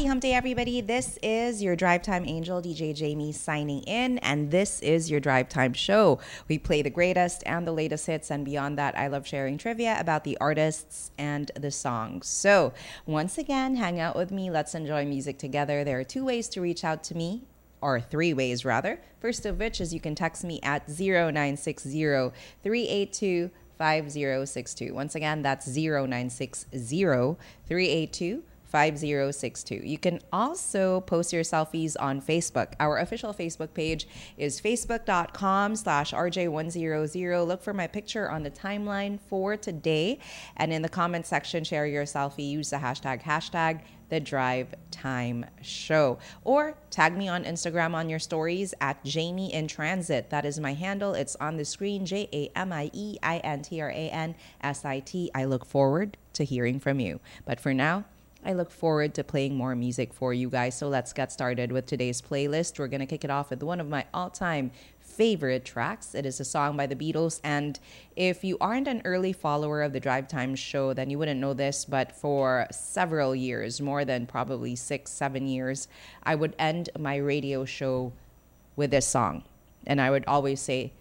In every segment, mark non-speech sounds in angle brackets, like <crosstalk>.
Happy Hump Day, everybody. This is your Drive Time Angel, DJ Jamie, signing in, and this is your Drive Time show. We play the greatest and the latest hits, and beyond that, I love sharing trivia about the artists and the songs. So, once again, hang out with me. Let's enjoy music together. There are two ways to reach out to me or three ways rather. First of which is you can text me at 0960 382 5062. Once again, that's 0960 382 5062. You can also post your selfies on Facebook. Our official Facebook page is facebook.com slash RJ100. Look for my picture on the timeline for today. And in the comment section, share your selfie. Use the hashtag, hashtag the Drive Time Show. Or tag me on Instagram on your stories at Jamie in Transit. That is my handle. It's on the screen J A M I E I N T R A N S I T. I look forward to hearing from you. But for now, I look forward to playing more music for you guys. So let's get started with today's playlist. We're going to kick it off with one of my all time favorite tracks. It is a song by the Beatles. And if you aren't an early follower of the Drive Time show, then you wouldn't know this. But for several years, more than probably six, seven years, I would end my radio show with this song. And I would always say,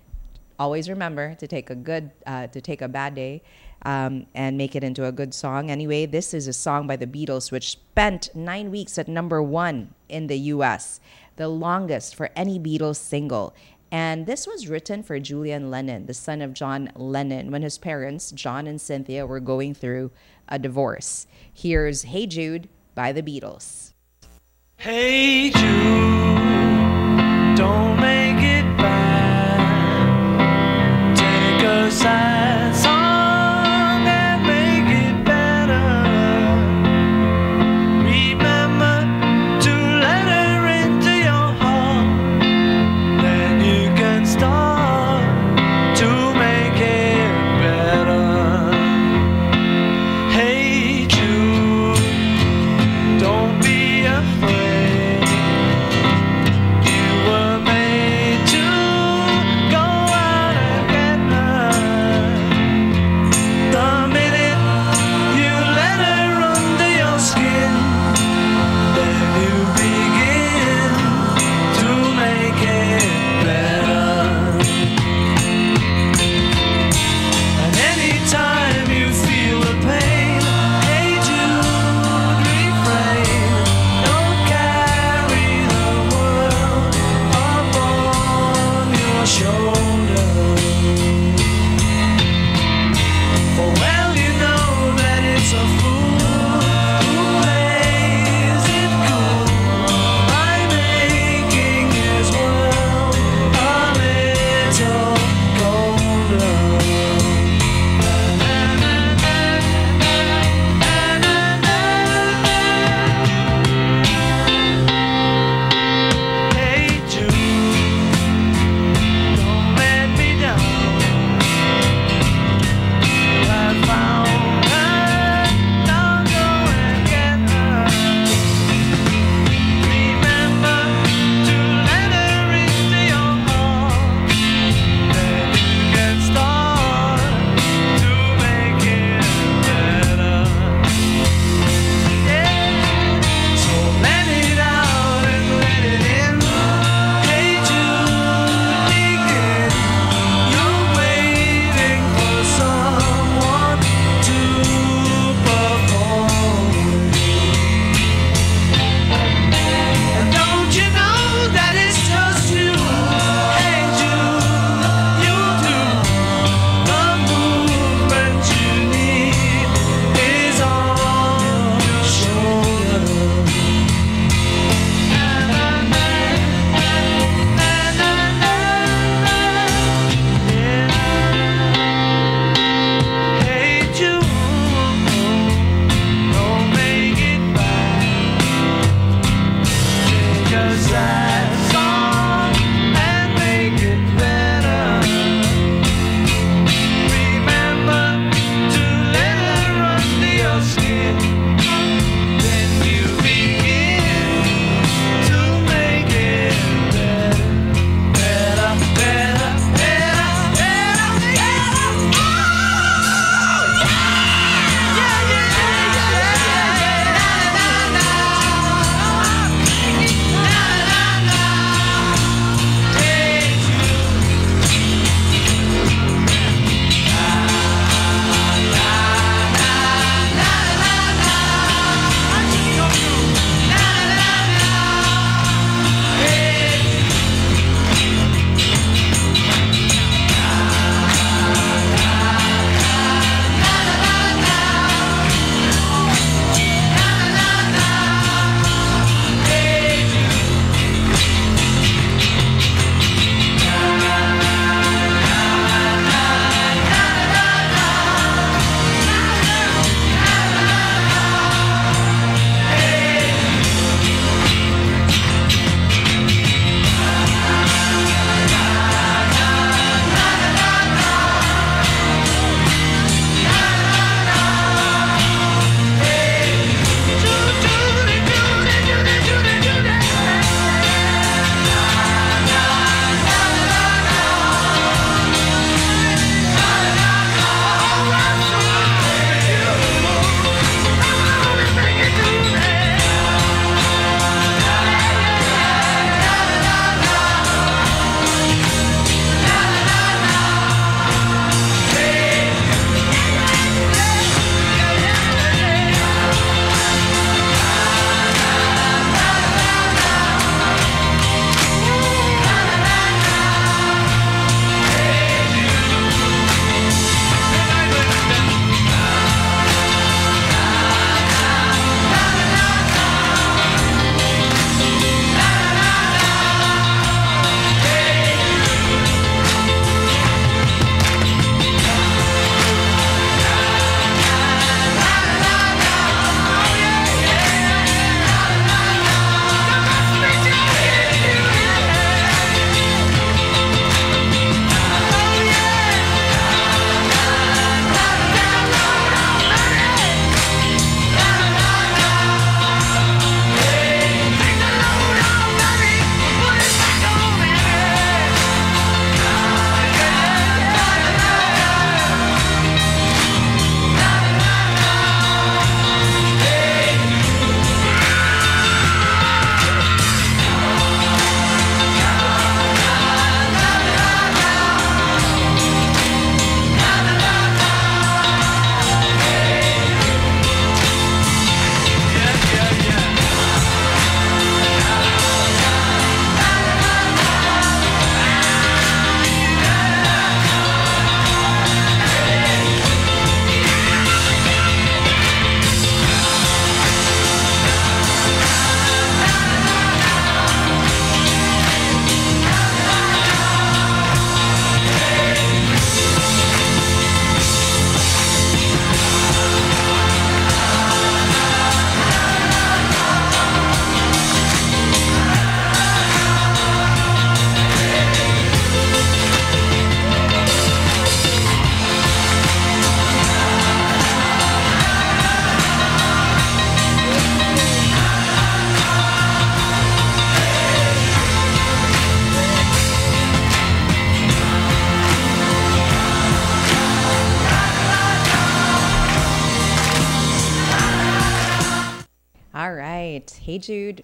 always remember to take a good, uh, to take a bad day um, and make it into a good song. Anyway, this is a song by the Beatles, which spent nine weeks at number one in the US, the longest for any Beatles single. And this was written for Julian Lennon, the son of John Lennon, when his parents, John and Cynthia, were going through a divorce. Here's Hey Jude by the Beatles. Hey Jude, don't make it bad. Take a sad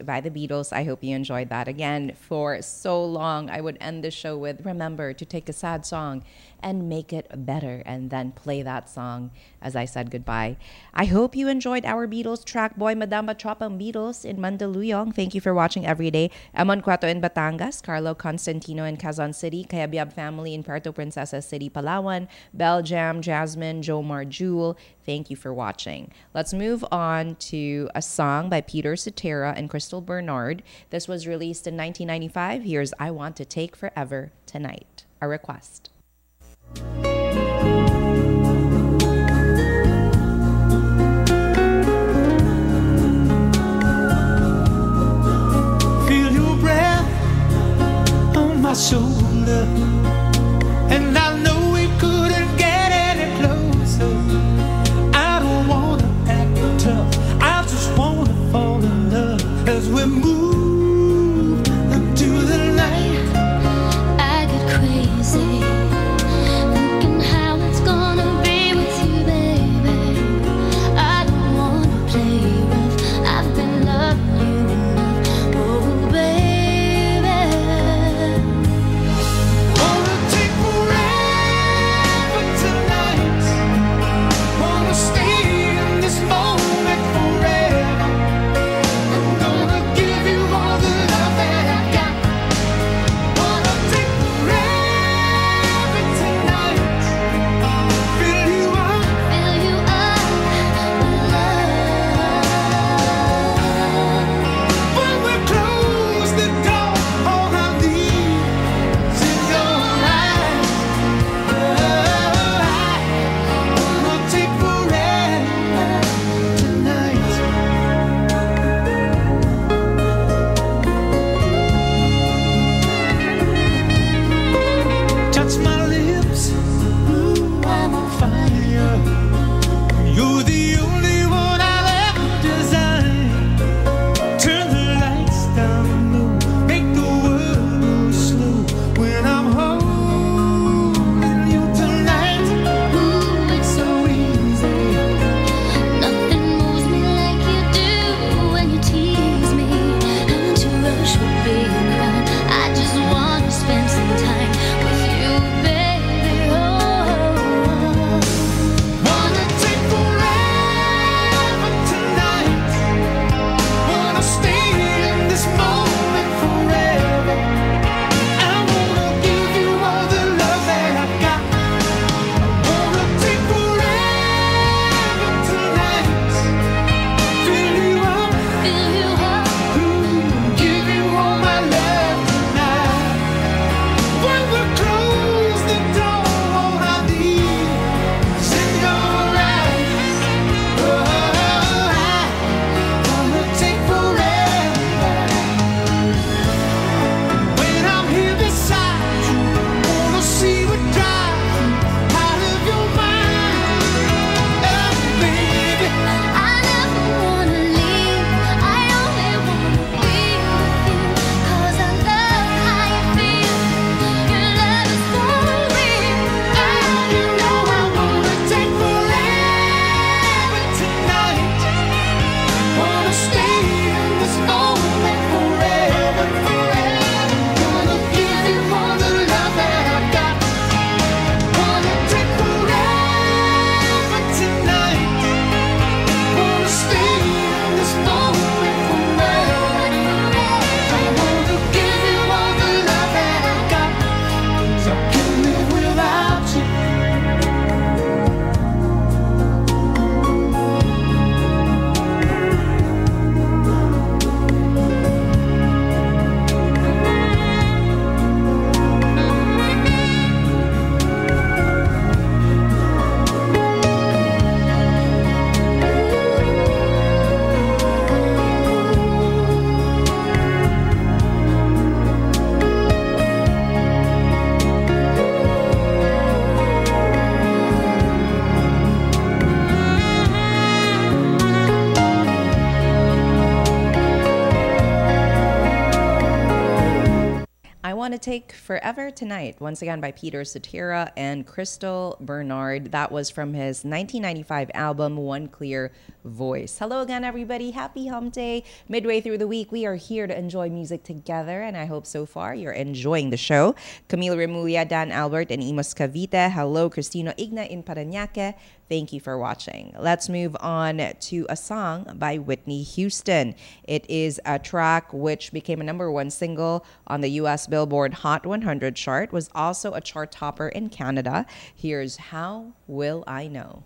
By the Beatles. I hope you enjoyed that. Again, for so long, I would end the show with remember to take a sad song and make it better and then play that song as I said goodbye. I hope you enjoyed our Beatles track Boy Madama Tropang Beatles in Mandaluyong. Thank you for watching every day. Amon Cueto in Batangas, Carlo Constantino in Quezon City, Kayabyab family in Puerto Princesa City, Palawan, Belgium, Jasmine, Jomar Jewel. Thank you for watching. Let's move on to a song by Peter Cetera and Crystal Bernard. This was released in 1995. Here's I Want to Take Forever Tonight, a request. Feel your breath on my shoulder, and I know we Take Forever Tonight, once again by Peter Cetera and Crystal Bernard. That was from his 1995 album, One Clear Voice. Hello again, everybody. Happy Hump Day. Midway through the week, we are here to enjoy music together, and I hope so far you're enjoying the show. Camille Remulia, Dan Albert, and Imus Cavite. Hello, Cristino Igna in Parañaque. Thank you for watching. Let's move on to a song by Whitney Houston. It is a track which became a number one single on the US Billboard Hot 100 chart, was also a chart topper in Canada. Here's How Will I Know?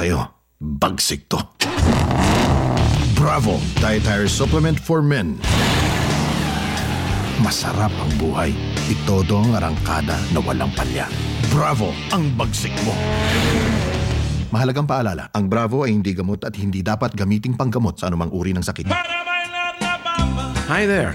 Sa'yo. Bagsik to. Bravo! Dietary Supplement for Men. Masarap ang buhay. Itodo ang arangkada na walang palya. Bravo! Ang bagsik mo! Mahalagang paalala, ang Bravo ay hindi gamot at hindi dapat gamiting panggamot sa anumang uri ng sakit. Hi there,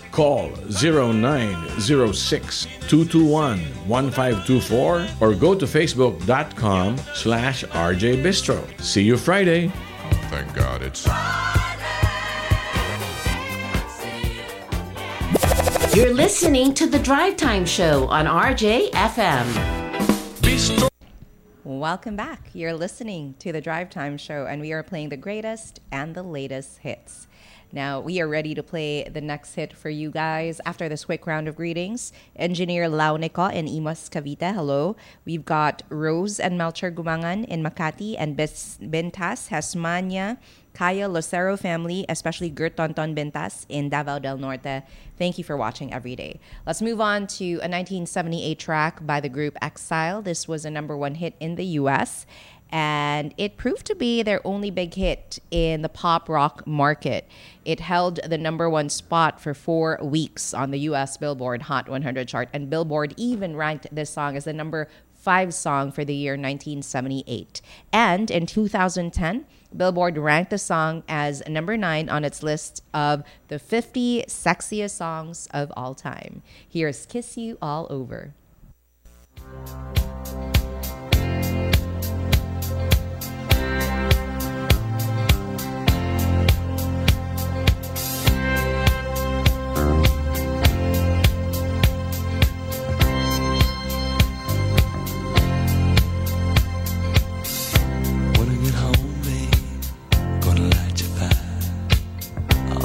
Call 0906-221-1524 or go to facebook.com slash rjbistro. See you Friday. Thank God it's. You're listening to the Drive Time Show on RJFM. Welcome back. You're listening to the Drive Time Show, and we are playing the greatest and the latest hits. Now, we are ready to play the next hit for you guys after this quick round of greetings. Engineer Launico in Imus Cavite, hello. We've got Rose and Melcher Gumangan in Makati and Bentas, Hasmania, Kaya Lucero family, especially Gert Tonton Bentas in Davao del Norte. Thank you for watching every day. Let's move on to a 1978 track by the group Exile. This was a number one hit in the US, and it proved to be their only big hit in the pop rock market. It held the number one spot for four weeks on the US Billboard Hot 100 chart, and Billboard even ranked this song as the number five song for the year 1978. And in 2010, Billboard ranked the song as number nine on its list of the 50 sexiest songs of all time. Here's Kiss You All Over.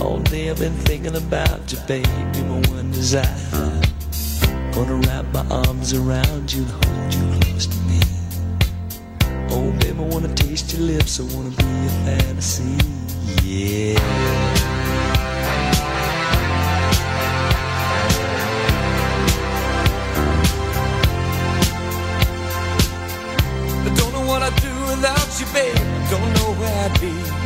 All day I've been thinking about you, baby, my one desire. Gonna wrap my arms around you and hold you close to me. Oh, baby, I wanna taste your lips. I wanna be your fantasy. Yeah. I don't know what I'd do without you, babe. I don't know where I'd be.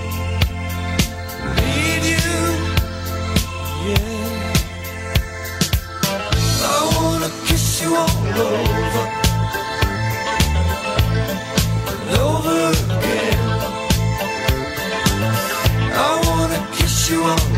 I wanna kiss you all over, over again. I wanna kiss you all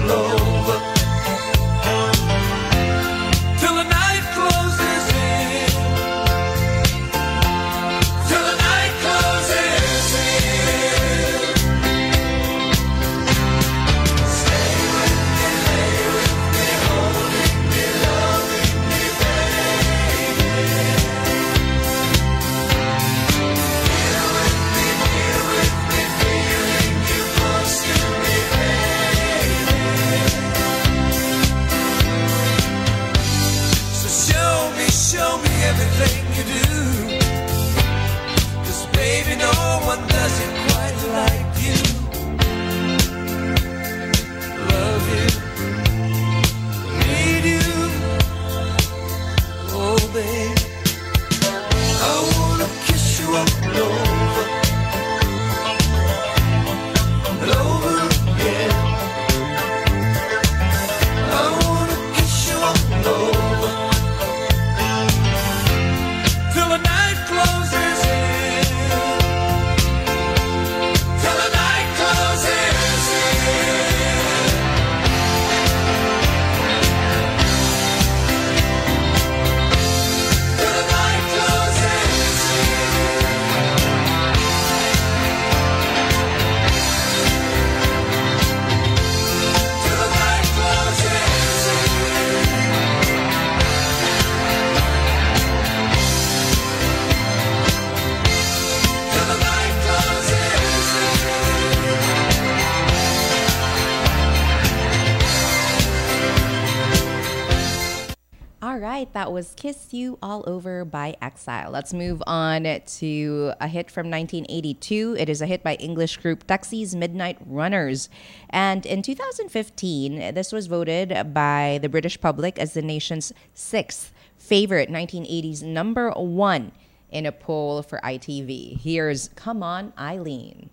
Kiss You All Over by Exile. Let's move on to a hit from 1982. It is a hit by English group Dexys Midnight Runners. And in 2015, this was voted by the British public as the nation's sixth favorite 1980s number one in a poll for ITV. Here's Come On Eileen.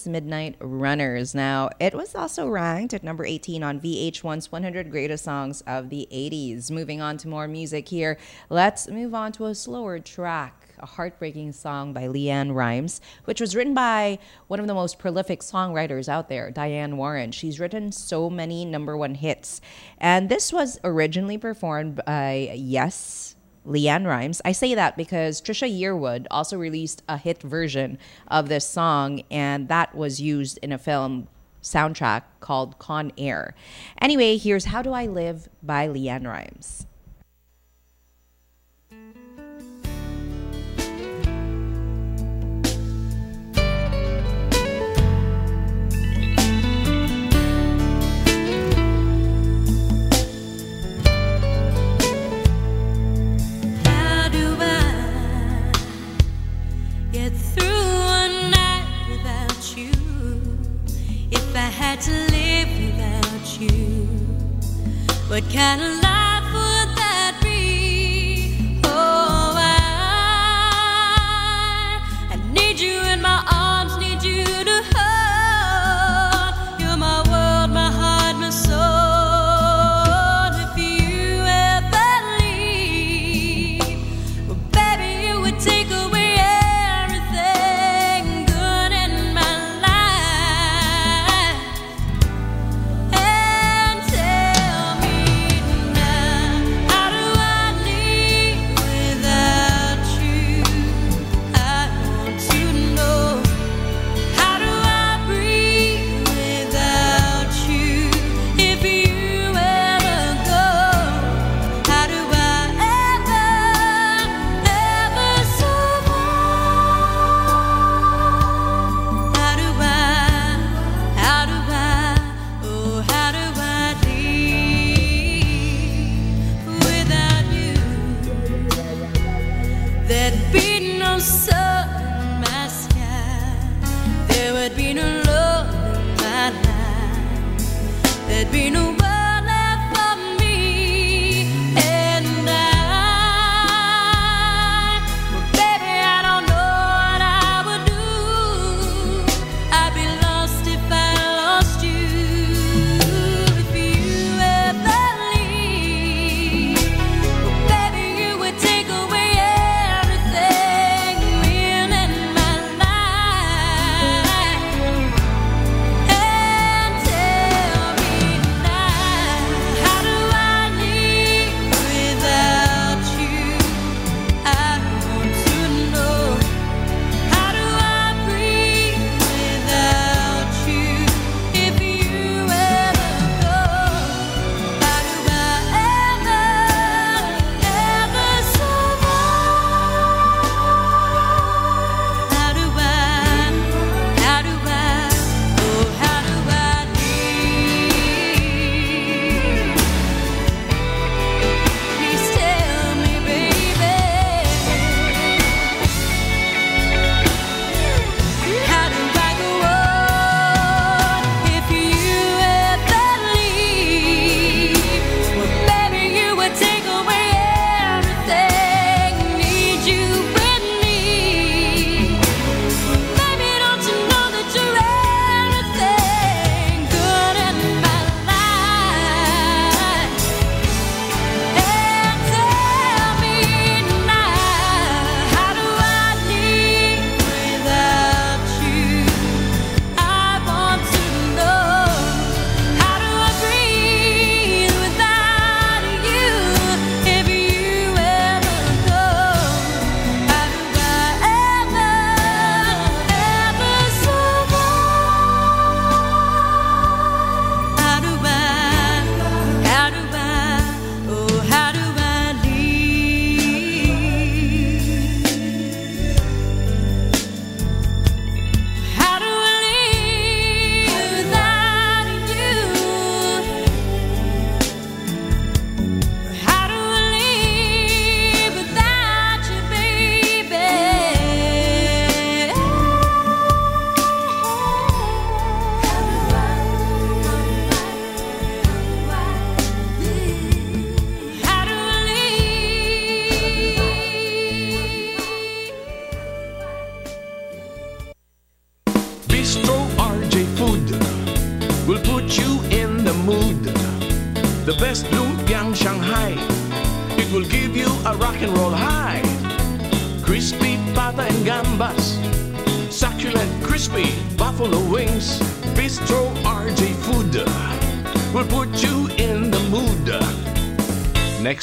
Dexys Midnight Runners. Now, it was also ranked at number 18 on VH1's 100 Greatest Songs of the 80s. Moving on to more music here, let's move on to a slower track a heartbreaking song by LeAnn Rimes, which was written by one of the most prolific songwriters out there, Diane Warren. She's written so many number one hits. And this was originally performed by Yes LeAnn Rimes. I say that because Trisha Yearwood also released a hit version of this song, and that was used in a film soundtrack called Con Air. Anyway, here's How Do I Live by LeAnn Rimes.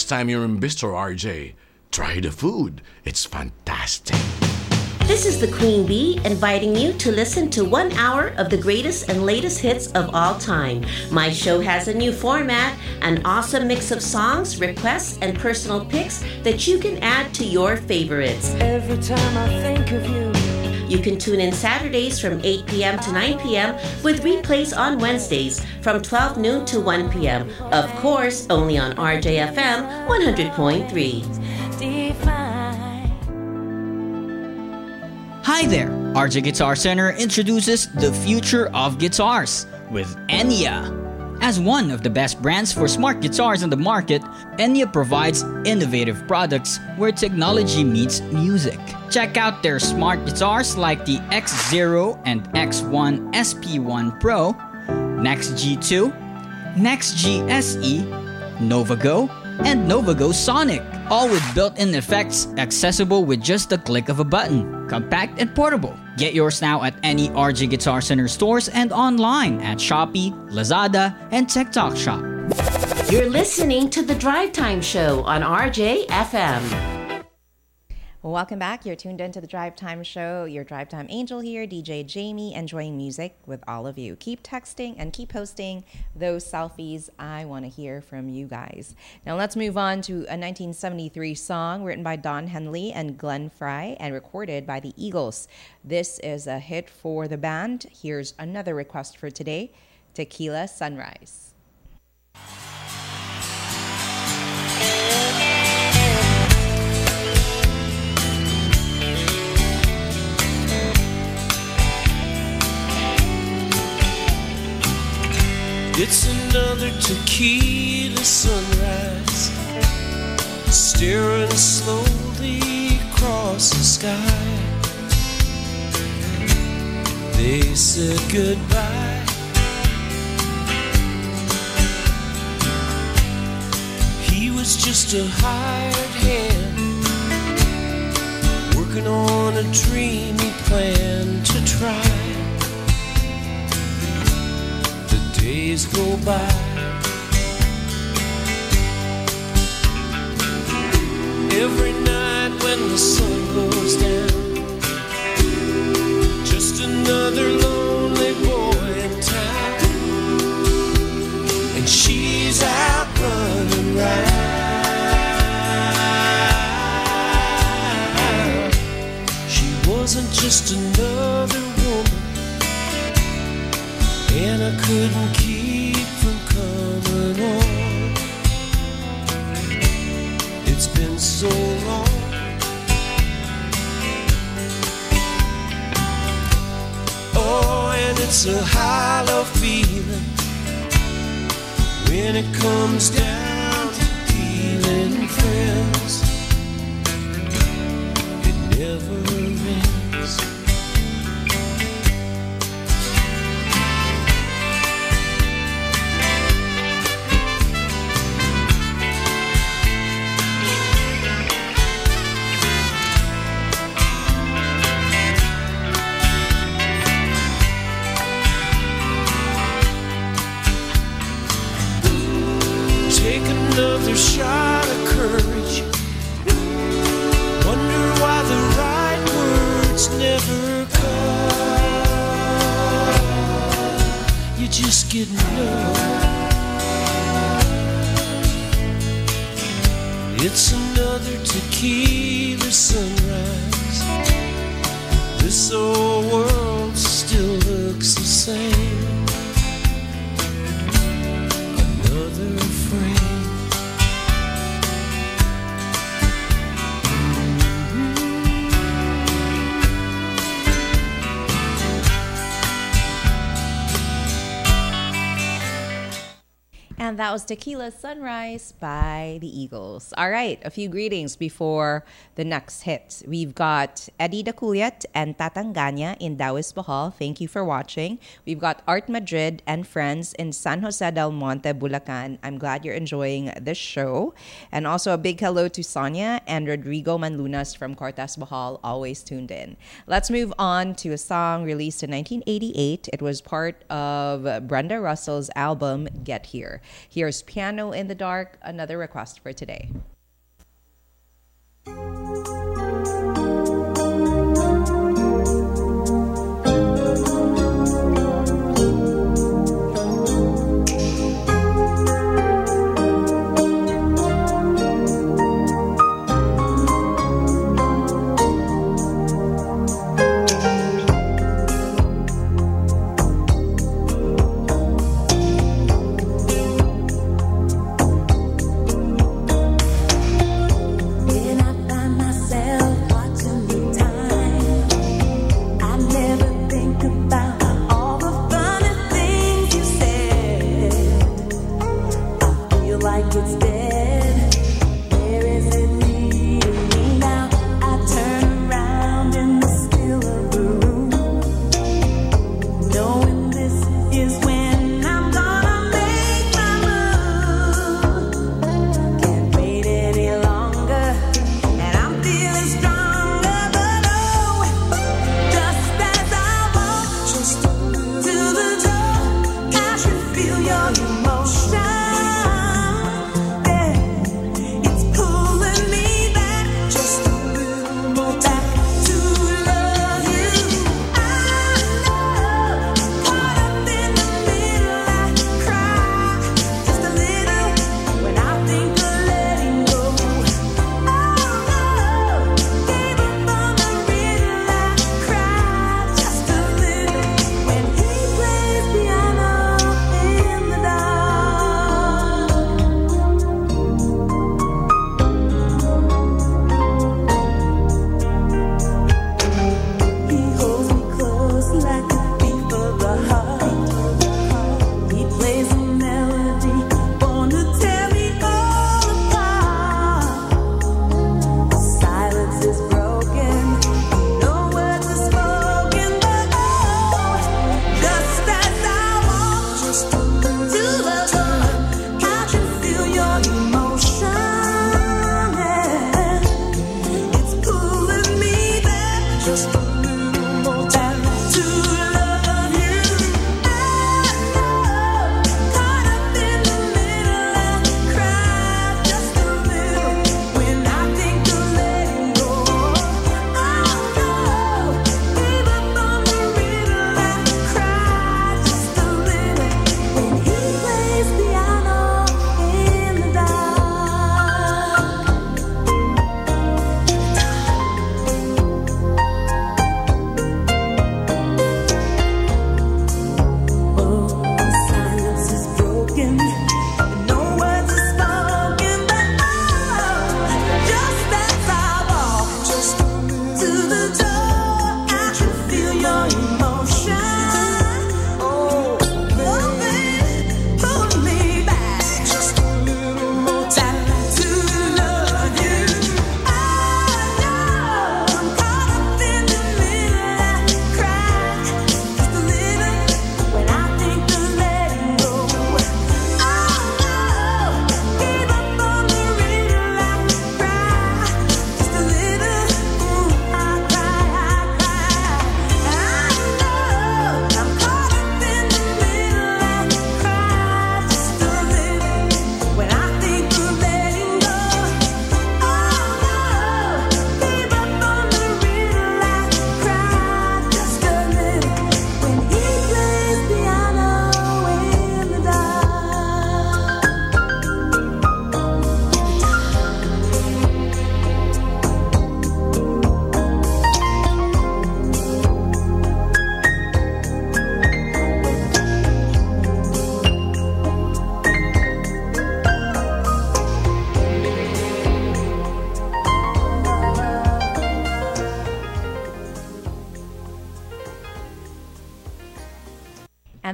Time you're in Bistro RJ, try the food. It's fantastic. This is the Queen Bee inviting you to listen to one hour of the greatest and latest hits of all time. My show has a new format, an awesome mix of songs, requests, and personal picks that you can add to your favorites. Every time I think of you. You can tune in Saturdays from 8 p.m. to 9 p.m. with replays on Wednesdays from 12 noon to 1 p.m. Of course, only on RJFM 100.3. Hi there! RJ Guitar Center introduces the future of guitars with Enya. As one of the best brands for smart guitars on the market, Enya provides innovative products where technology meets music. Check out their smart guitars like the X0 and X1 SP1 Pro, Next G2, Next G SE, NovaGo, and NovaGo Sonic, all with built-in effects accessible with just the click of a button. Compact and portable. Get yours now at any RJ Guitar Center stores and online at Shopee, Lazada, and TikTok Shop. You're listening to the Drive Time Show on Welcome back. You're tuned into the Drive Time Show. Your Drive Time Angel here, DJ Jamie, enjoying music with all of you. Keep texting and keep posting those selfies. I want to hear from you guys. Now let's move on to a 1973 song written by Don Henley and Glenn Frey and recorded by the Eagles. This is a hit for the band. Here's another request for today Tequila Sunrise. It's another tequila sunrise, staring slowly across the sky. They said goodbye. He was just a hired hand, working on a dream he planned to try. Days go by. Every night when the sun goes down, just another lonely boy in town, and she's out running round. She wasn't just another and I couldn't keep from coming on. It's been so long. Oh, and it's a hollow feeling when it comes down to dealing friends. Tequila Sunrise by the Eagles. All right, a few greetings before the next hit. We've got Eddie Daculiat and Tatanganya in Dauis Bohol. Thank you for watching. We've got Art Madrid and friends in San Jose del Monte, Bulacan. I'm glad you're enjoying this show. And also a big hello to Sonia and Rodrigo Manlunas from Cortes Bohol, always tuned in. Let's move on to a song released in 1988. It was part of Brenda Russell's album Get Here. Piano in the Dark, another request for today.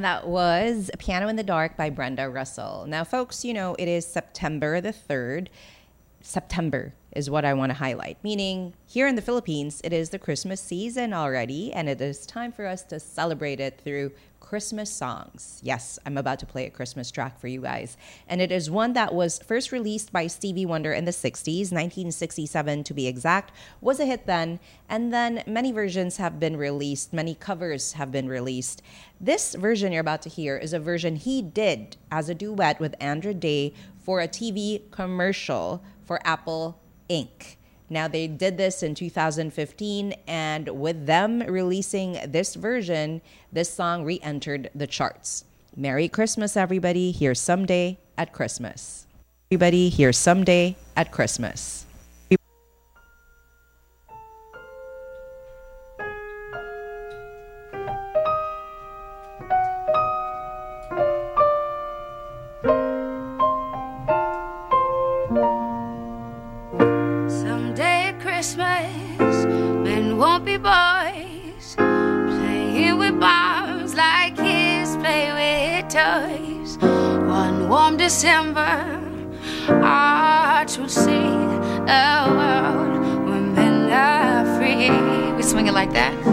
That was Piano in the Dark by Brenda Russell. Now, folks, you know, it is September the 3rd. September is what I want to highlight, meaning here in the Philippines, it is the Christmas season already, and it is time for us to celebrate it through Christmas songs. Yes, I'm about to play a Christmas track for you guys. And it is one that was first released by Stevie Wonder in the 60s, 1967 to be exact, was a hit then. And then many versions have been released, many covers have been released. This version you're about to hear is a version he did as a duet with Andra Day for a TV commercial for Apple Inc. Now, they did this in 2015, and with them releasing this version, this song re entered the charts. Merry Christmas, everybody. Here's Someday at Christmas. Everybody, here's Someday at Christmas. December, hearts will see a world where men are free. We swing it like that.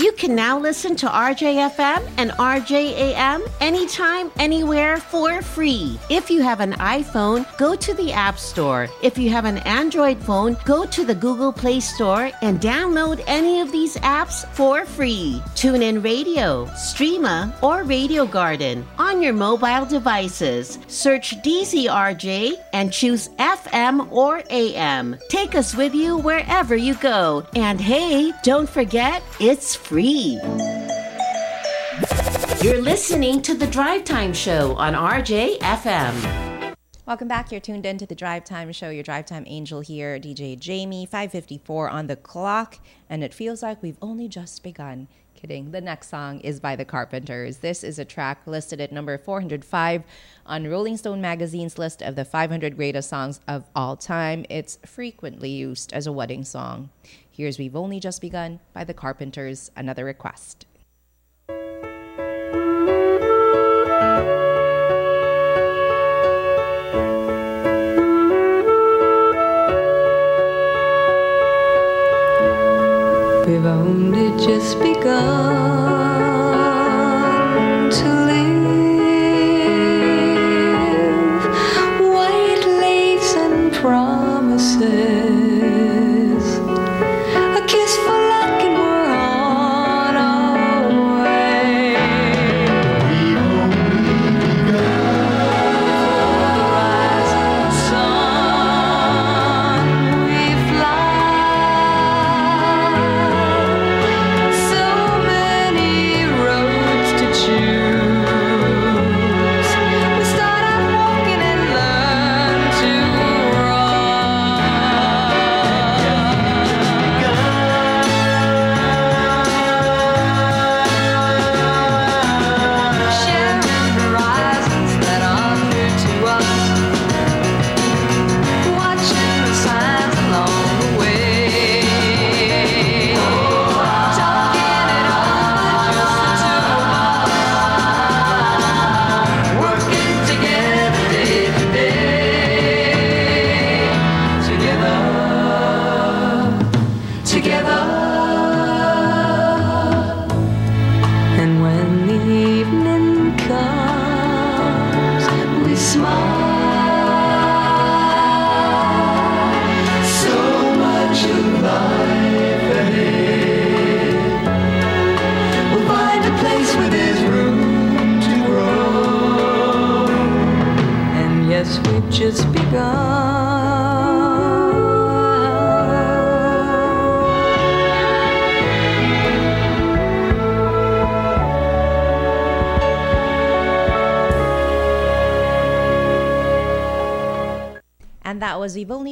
You can now listen to RJFM and RJAM anytime, anywhere for free. If you have an iPhone, go to the App Store. If you have an Android phone, go to the Google Play Store and download any of these apps for free. Tune in Radio, Streema, or Radio Garden on your mobile devices. Search DZRJ and choose FM or AM. Take us with you wherever you go. And hey, don't forget, it's free. You're listening to the Drive Time Show on RJFM. Welcome back. You're tuned in to the Drive Time Show. Your Drive Time Angel here, DJ Jamie, 554 on the clock. And it feels like we've only just begun. Kidding. The next song is by the Carpenters. This is a track listed at number 405 on Rolling Stone magazine's list of the 500 greatest songs of all time. It's frequently used as a wedding song. Here's We've Only Just Begun by the Carpenters, another request. We've only just begun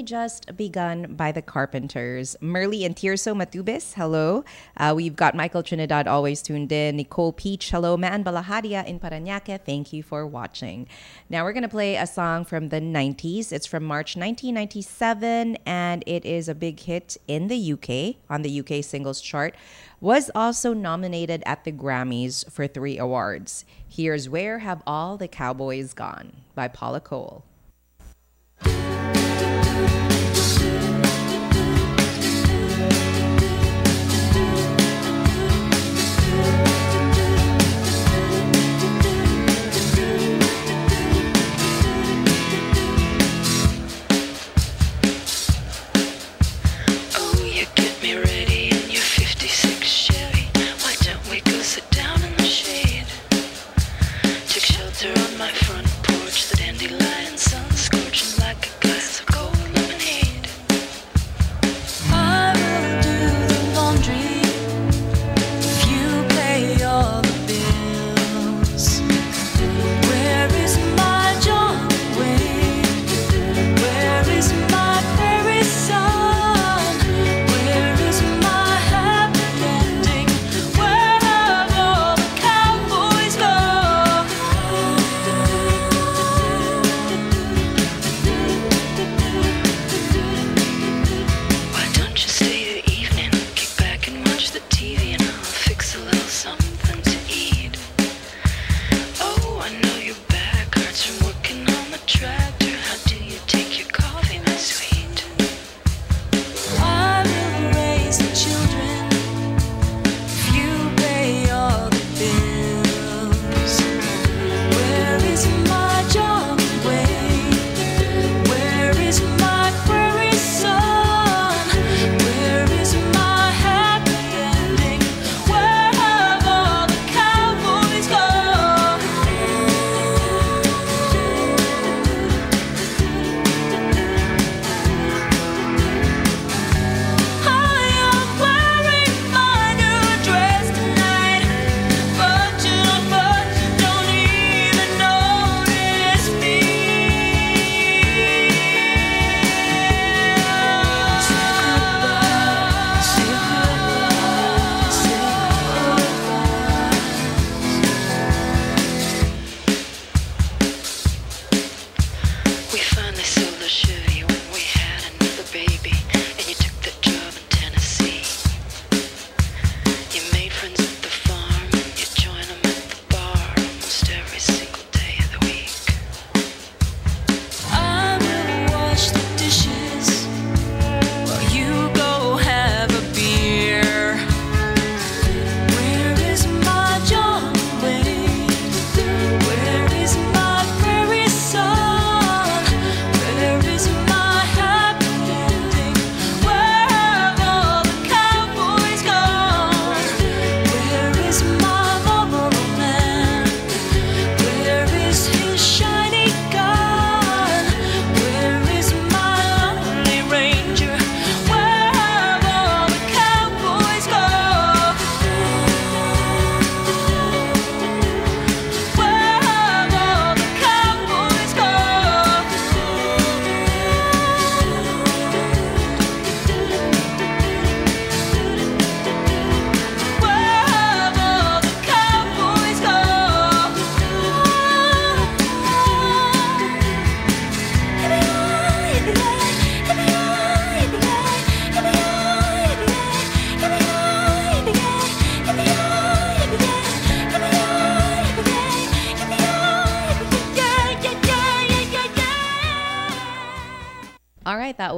Just Begun by the Carpenters. Merly and Tirso Matubis, hello. Uh, we've got Michael Trinidad always tuned in. Nicole Peach, hello. Man Balahadia in Parañaque, thank you for watching. Now we're going to play a song from the 90s. It's from March 1997 and it is a big hit in the UK on the UK singles chart. Was also nominated at the Grammys for three awards. Here's Where Have All the Cowboys Gone by Paula Cole.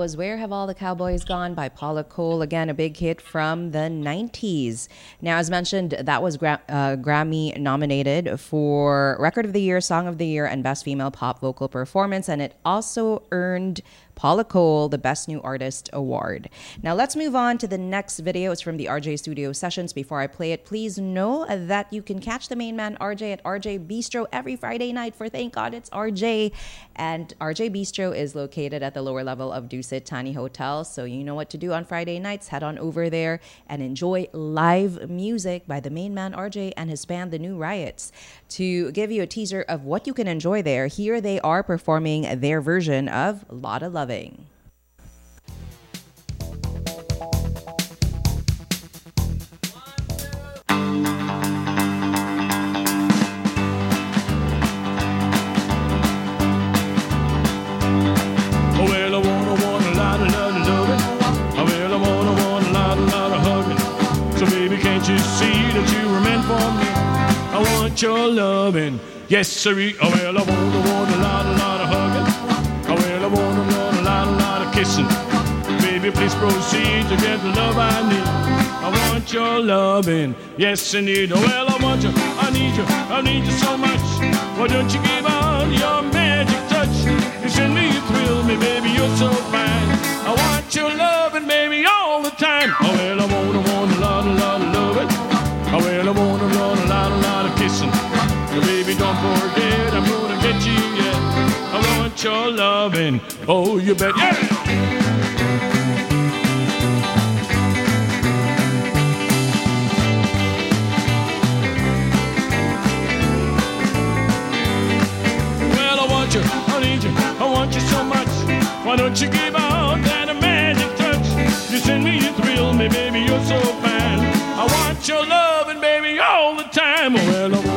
Was Where Have All the Cowboys Gone by Paula Cole. Again, a big hit from the 90s. Now, as mentioned, that was gra- uh, Grammy nominated for Record of the Year, Song of the Year, and Best Female Pop Vocal Performance. And it also earned Paula Cole the Best New Artist Award. Now, let's move on to the next video. It's from the RJ Studio Sessions. Before I play it, please know that you can catch the main man RJ at RJ Bistro every Friday night for Thank God It's RJ. And RJ Bistro is located at the lower level of Dusit Thani Hotel. So you know what to do on Friday nights. Head on over there and enjoy live music by the main man RJ and his band, The New Riots. To give you a teaser of what you can enjoy there, here they are performing their version of Lotta Loving. Loving. Yes, sirree. Oh, well, I wanna, want a lot, a lot of hugging. Oh, well, I wanna, want a lot, a lot of kissing. Baby, please proceed to get the love I need. I want your loving. Yes, indeed. Oh, well, I want you. I need you. I need you so much. Why don't you give on your Your loving. Oh, you bet, yeah. Well, I want you, I need you, I want you so much. Why don't you give out that magic touch? You send me, you thrill me, baby, you're so fine. I want your loving, baby, all the time. Well,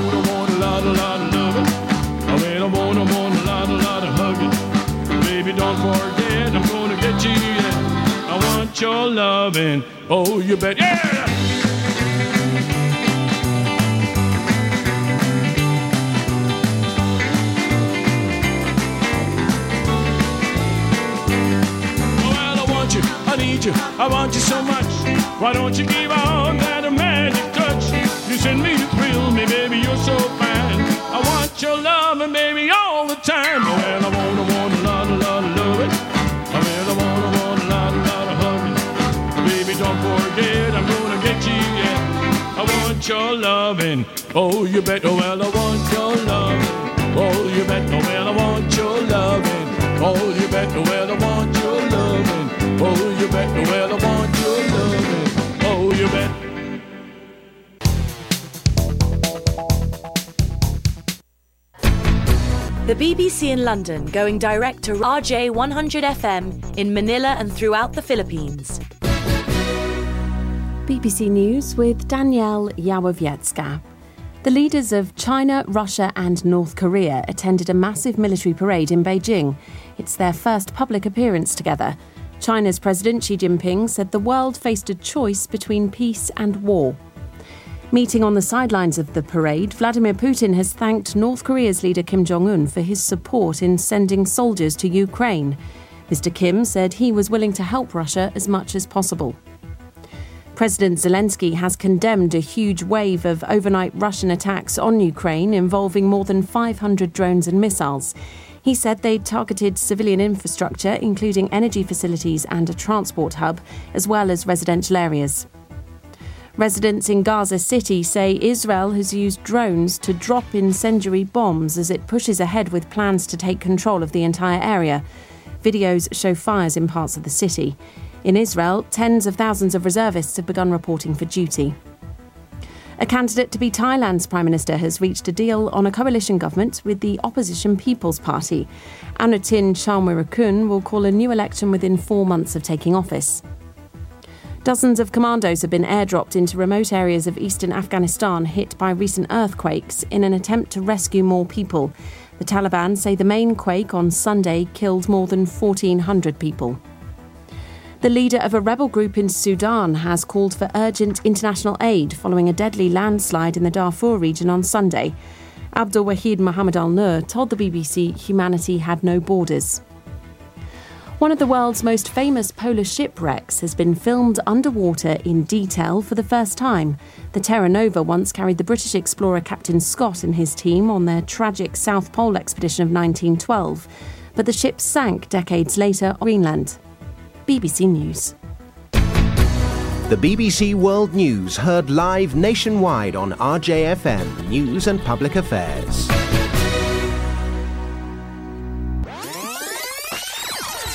want your loving. Oh, you bet, yeah. I want you, I need you, I want you so much. Why don't you give on that a magic touch? You send me to thrill me, baby, you're so fine. I want your love and baby all want your loving. Oh, you bet, oh, well, I want your loving. Oh, you bet, oh, well, I want your loving. Oh, you bet, oh, well, I want your loving. Oh, you bet, oh, well, I want your loving. Oh, you bet. The BBC in London going direct to RJ 100 FM in Manila and throughout the Philippines. BBC News with Danielle Yawowiecka. The leaders of China, Russia, and North Korea attended a massive military parade in Beijing. It's their first public appearance together. China's President Xi Jinping said the world faced a choice between peace and war. Meeting on the sidelines of the parade, Vladimir Putin has thanked North Korea's leader Kim Jong un for his support in sending soldiers to Ukraine. Mr. Kim said he was willing to help Russia as much as possible. President Zelensky has condemned a huge wave of overnight Russian attacks on Ukraine involving more than 500 drones and missiles. He said they targeted civilian infrastructure, including energy facilities and a transport hub, as well as residential areas. Residents in Gaza City say Israel has used drones to drop incendiary bombs as it pushes ahead with plans to take control of the entire area. Videos show fires in parts of the city. In Israel, tens of thousands of reservists have begun reporting for duty. A candidate to be Thailand's Prime Minister has reached a deal on a coalition government with the opposition People's Party. Anutin Charnvirakul will call a new election within four months of taking office. Dozens of commandos have been airdropped into remote areas of eastern Afghanistan hit by recent earthquakes in an attempt to rescue more people. The Taliban say the main quake on Sunday killed more than 1,400 people. The leader of a rebel group in Sudan has called for urgent international aid following a deadly landslide in the Darfur region on Sunday. Abdul Wahid Mohammed Al Nur told the BBC humanity had no borders. One of the world's most famous polar shipwrecks has been filmed underwater in detail for the first time. The Terra Nova once carried the British explorer Captain Scott and his team on their tragic South Pole expedition of 1912, but the ship sank decades later on Greenland. BBC News. The BBC World News heard live nationwide on RJFM News and Public Affairs.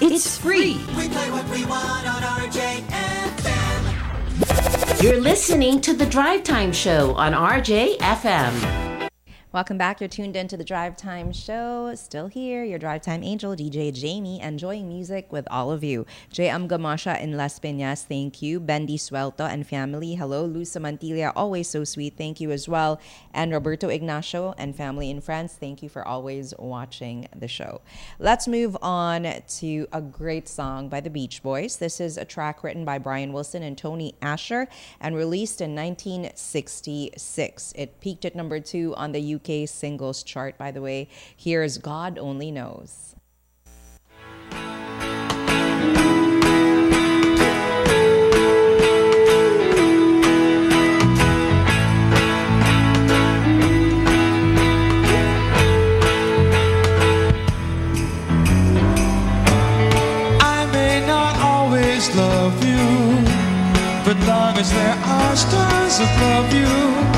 It's free. We play what we want on RJFM. You're listening to the Drive Time Show on RJFM. Welcome back. You're tuned into the Drive Time Show. Still here, your Drive Time angel, DJ Jamie, enjoying music with all of you. J.M. Gamasha in Las Peñas, thank you. Bendy Suelto and family, hello. Luz Mantilla, always so sweet, thank you as well. And Roberto Ignacio and family in France, thank you for always watching the show. Let's move on to a great song by the Beach Boys. This is a track written by Brian Wilson and Tony Asher and released in 1966. It peaked at number two on the UK singles chart, by the way. Here's God Only Knows. I may not always love you, but long as there are stars above you,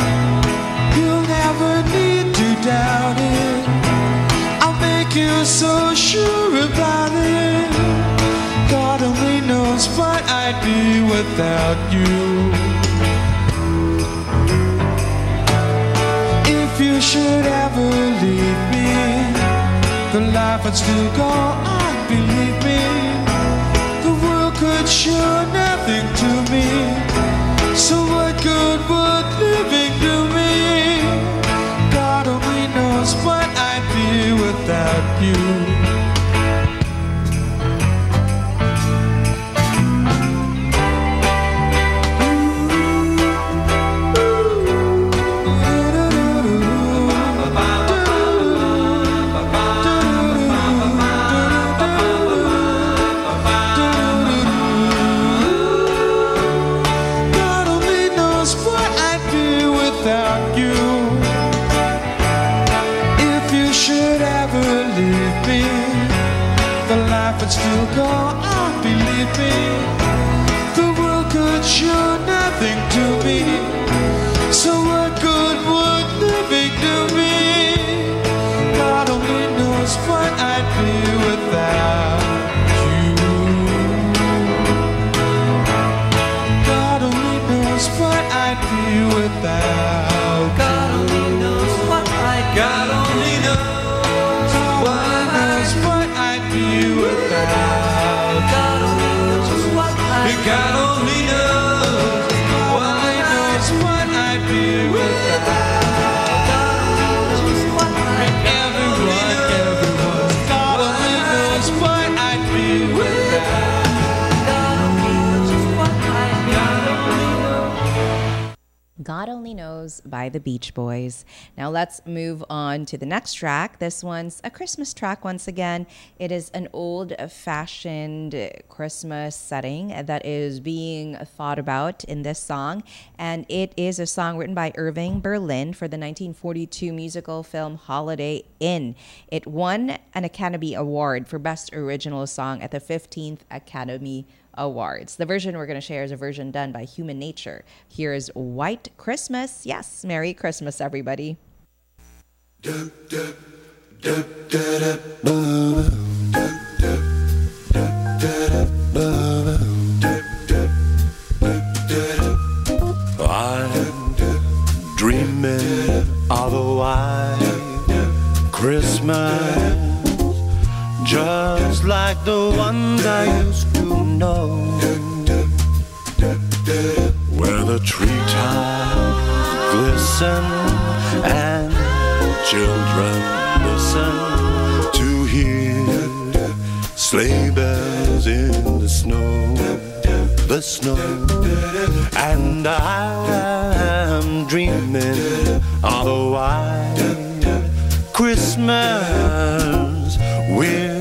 I'll make you so sure about it. God only knows what I'd be without you. If you should ever leave me, the life would still go on, believe me. The world could show nothing to me. So what good would living without you. Me, the life would still go on, believe me. The world could show nothing to me. God Only Knows by the Beach Boys. Now let's move on to the next track. This one's a Christmas track once again. It is an old fashioned Christmas setting that is being thought about in this song. And it is a song written by Irving Berlin for the 1942 musical film Holiday Inn. It won an Academy Award for Best Original Song at the 15th Academy Awards. The version we're going to share is a version done by Human Nature. Here is White Christmas. Yes, Merry Christmas, everybody. I'm dreaming of a white Christmas, just like the ones I used where the treetops glisten and children listen to hear sleigh bells in the snow, the snow, and I'm dreaming of a white Christmas with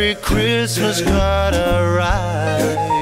every Christmas card I write.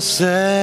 você.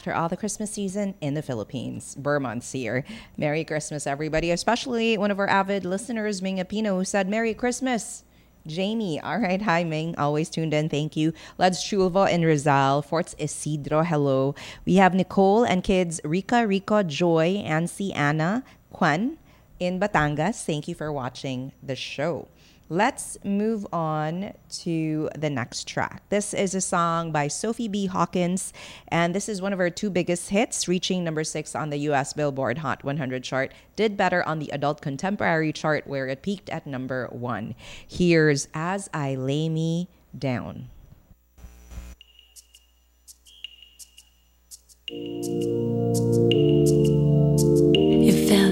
After all the Christmas season in the Philippines. Burmonth's here. Merry Christmas, everybody, especially one of our avid listeners, Ming Apino, who said, Merry Christmas. Jamie, all right, hi Ming, always tuned in, thank you. Let's Chulvo and Rizal, Forts Isidro, hello. We have Nicole and kids Rika, Rico, Joy, Ansi, Anna, Kwan in Batangas. Thank you for watching the show. Let's move on to the next track. This is a song by Sophie B. Hawkins, and this is one of her two biggest hits, reaching number six on the US Billboard Hot 100 chart. Did better on the Adult Contemporary chart, where it peaked at number one. Here's As I Lay Me Down.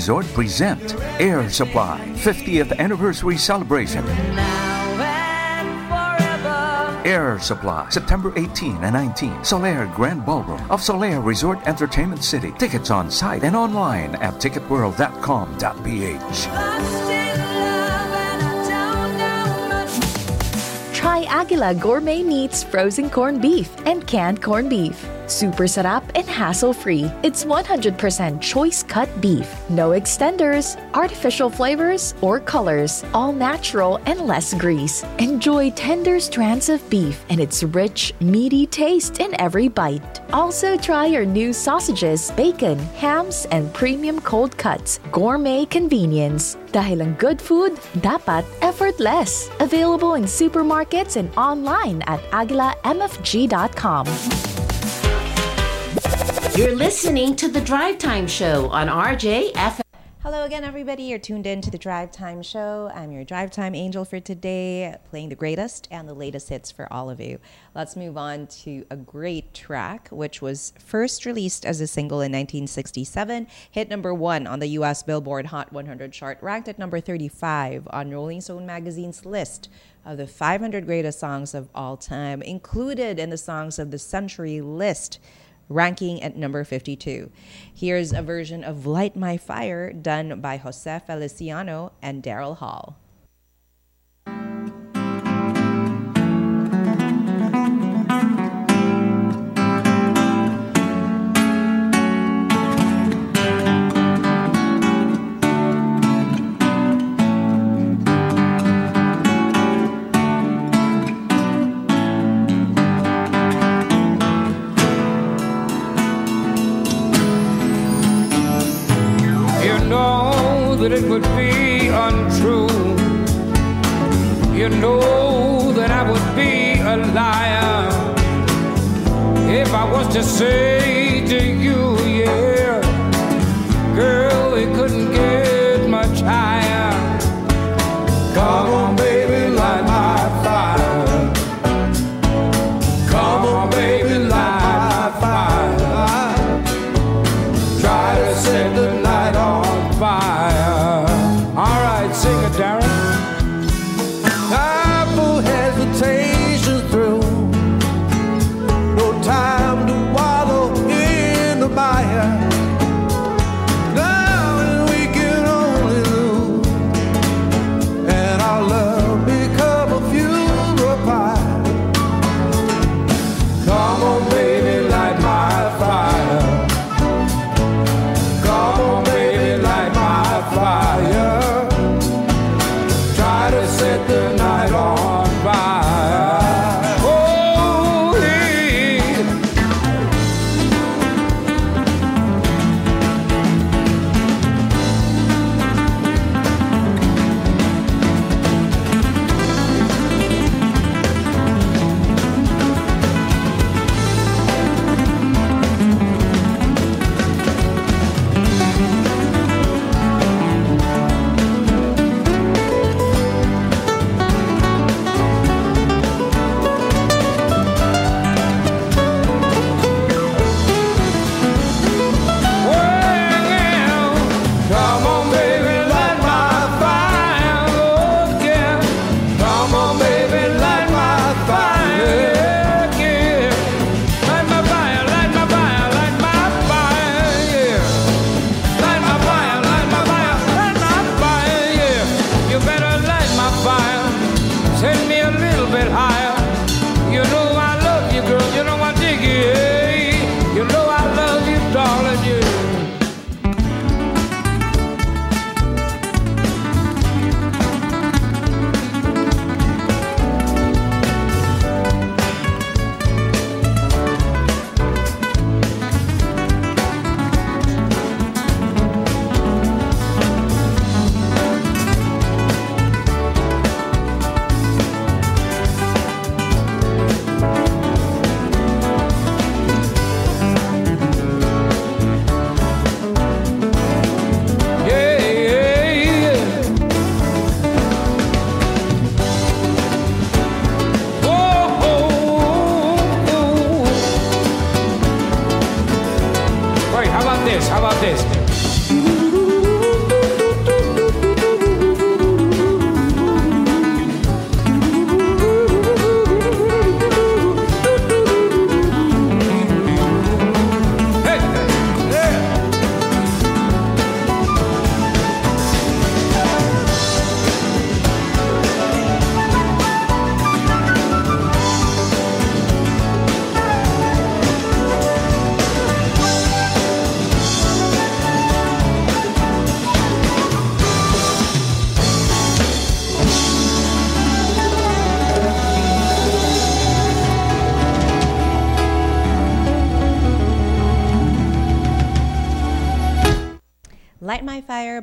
Resort present Air Supply 50th Anniversary Celebration. Air Supply, September 18 and 19, Solaire Grand Ballroom of Solaire Resort Entertainment City. Tickets on site and online at ticketworld.com.ph. Try Aguila Gourmet Meats frozen corned beef and canned corned beef. Super sarap and hassle-free. It's 100% choice cut beef. No extenders, artificial flavors, or colors. All natural and less grease. Enjoy tender strands of beef and its rich, meaty taste in every bite. Also try our new sausages, bacon, hams, and premium cold cuts. Gourmet convenience. Dahil ang good food, dapat effortless. Available in supermarkets and online at aguilamfg.com. You're listening to the Drive Time Show on RJFM. Hello again, everybody. You're tuned in to the Drive Time Show. I'm your Drive Time Angel for today, playing the greatest and the latest hits for all of you. Let's move on to a great track, which was first released as a single in 1967, hit number one on the US Billboard Hot 100 chart, ranked at number 35 on Rolling Stone magazine's list of the 500 greatest songs of all time, included in the Songs of the Century list ranking at number 52. Here's a version of Light My Fire done by Jose Feliciano and Daryl Hall. That it would be untrue. You know that I would be a liar if I was to say to you,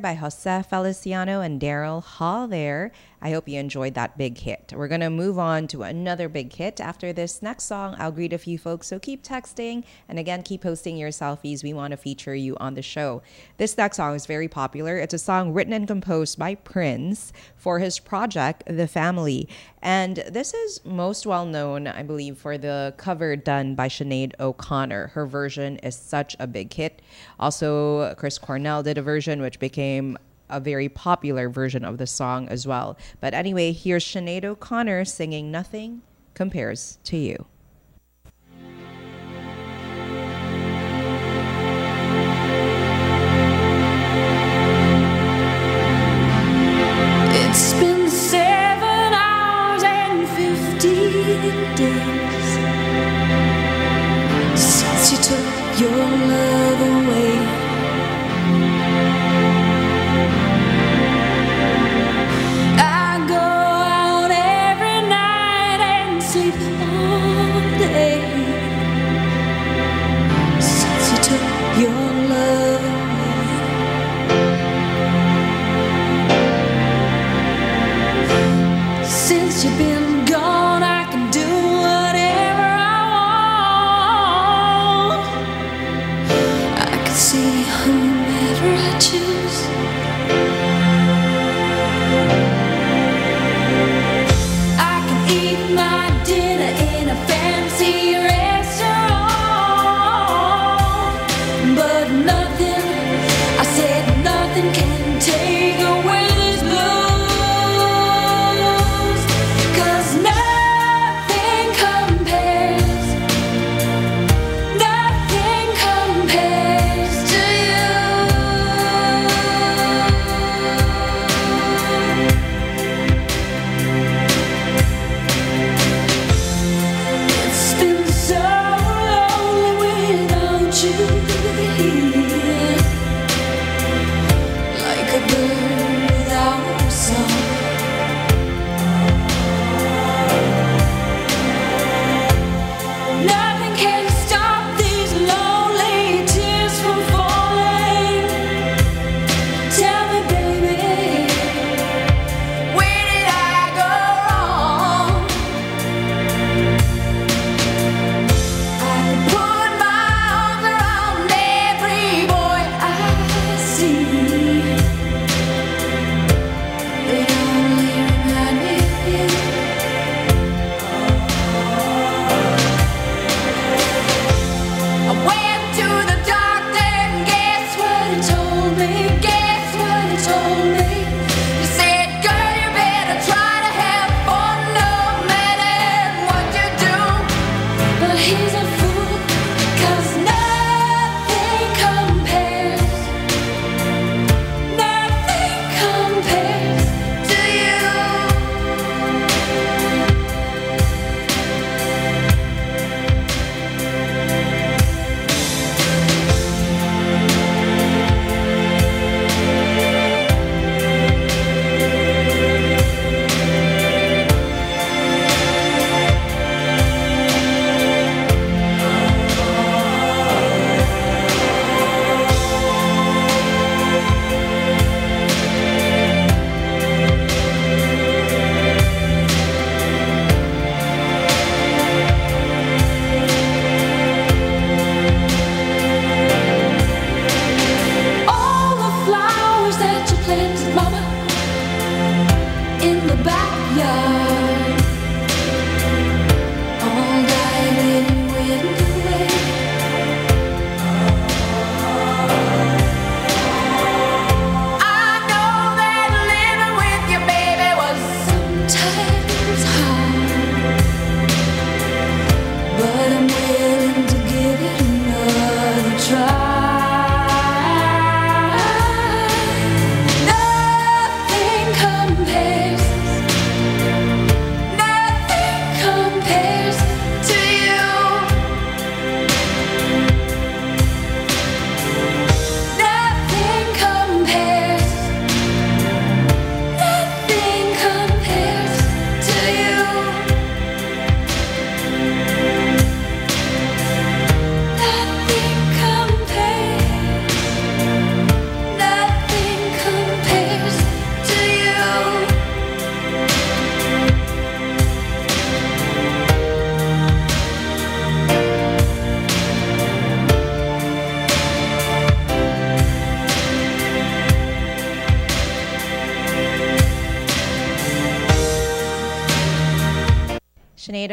by Jose Feliciano and Daryl Hall there. I hope you enjoyed that big hit. We're going to move on to another big hit. After this next song, I'll greet a few folks, so keep texting. And again, keep posting your selfies. We want to feature you on the show. This next song is very popular. It's a song written and composed by Prince for his project, The Family. And this is most well known, I believe, for the cover done by Sinead O'Connor. Her version is such a big hit. Also, Chris Cornell did a version which became a very popular version of the song as well. But anyway, here's Sinead O'Connor singing Nothing Compares to You.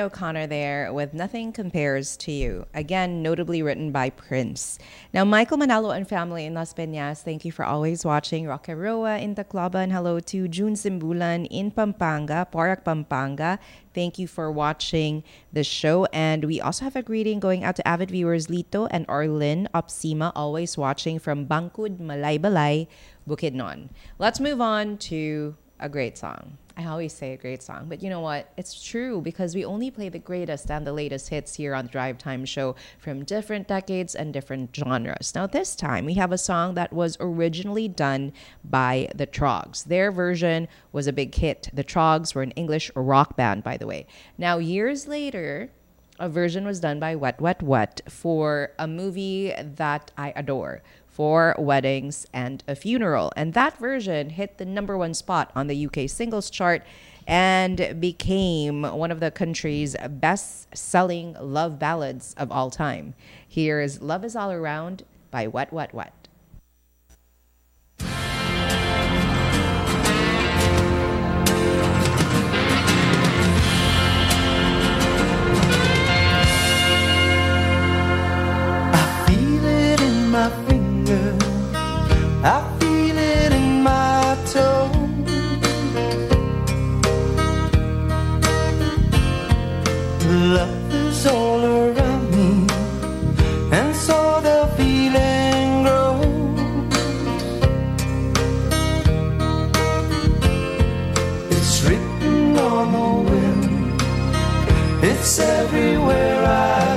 O'Connor there with Nothing Compares to You. Again, notably written by Prince. Now, Michael Manalo and family in Las Peñas, thank you for always watching. Roa in Tacloban. And hello to June Simbulan in Pampanga, Porac, Pampanga. Thank you for watching the show. And we also have a greeting going out to avid viewers Lito and Orlin Opsima, always watching from Bangcud, Malaybalay, Bukidnon. Let's move on to a great song. I always say a great song, but you know what? It's true because we only play the greatest and the latest hits here on the Drive Time Show from different decades and different genres. Now, this time we have a song that was originally done by the Troggs. Their version was a big hit. The Troggs were an English rock band, by the way. Now, years later, a version was done by Wet Wet Wet for a movie that I adore Four Weddings and a Funeral. And that version hit the number one spot on the UK singles chart and became one of the country's best selling love ballads of all time. Here's Love is All Around by Wet Wet Wet. feel it in my. I feel it in my toe. Love is all around me, and so the feeling grows. It's written on the wind. It's everywhere I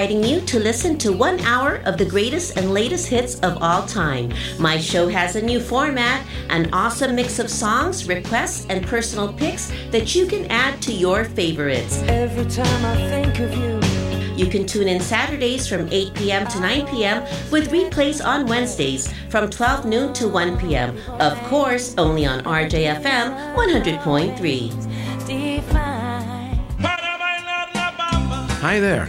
inviting you to listen to one hour of the greatest and latest hits of all time. My show has a new format, an awesome mix of songs, requests, and personal picks that you can add to your favorites. Every time I think of you. You can tune in Saturdays from 8 p.m. to 9 p.m. with replays on Wednesdays from 12 noon to 1 p.m. Of course, only on RJFM 100.3. Hi there,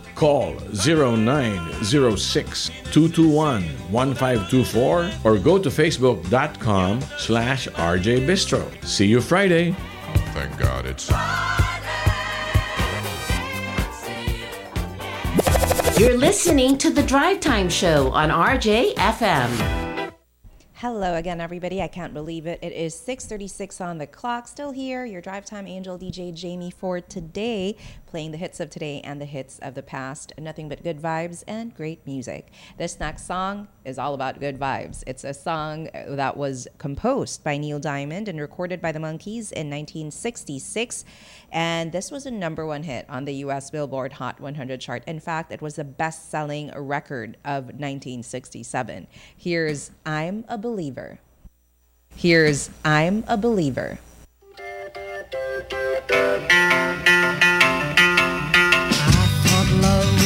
Call 0906 221 1524 or go to facebook.com slash RJ Bistro. See you Friday. Thank God it's. You're listening to the Drive Time Show on RJFM. Hello again, everybody. I can't believe it. It is 6:36 on the clock. Still here, your drive time angel DJ Jamie Ford today, playing the hits of today and the hits of the past. Nothing but good vibes and great music. This next song is all about good vibes. It's a song uh, that was composed by Neil Diamond and recorded by the Monkees in 1966. And this was a number one hit on the US Billboard Hot 100 chart. In fact, it was the best selling record of 1967. Here's I'm a Believer. Here's I'm a Believer.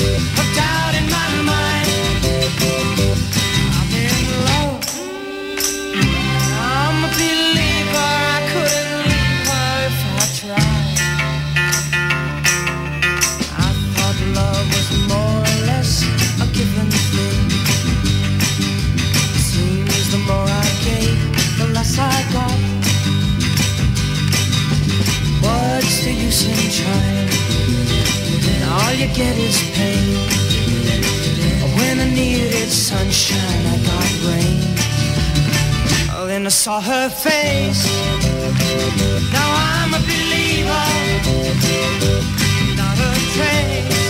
Thank you. You get is pain. When I needed sunshine, I got rain. Oh, then I saw her face. Now I'm a believer. Not a trace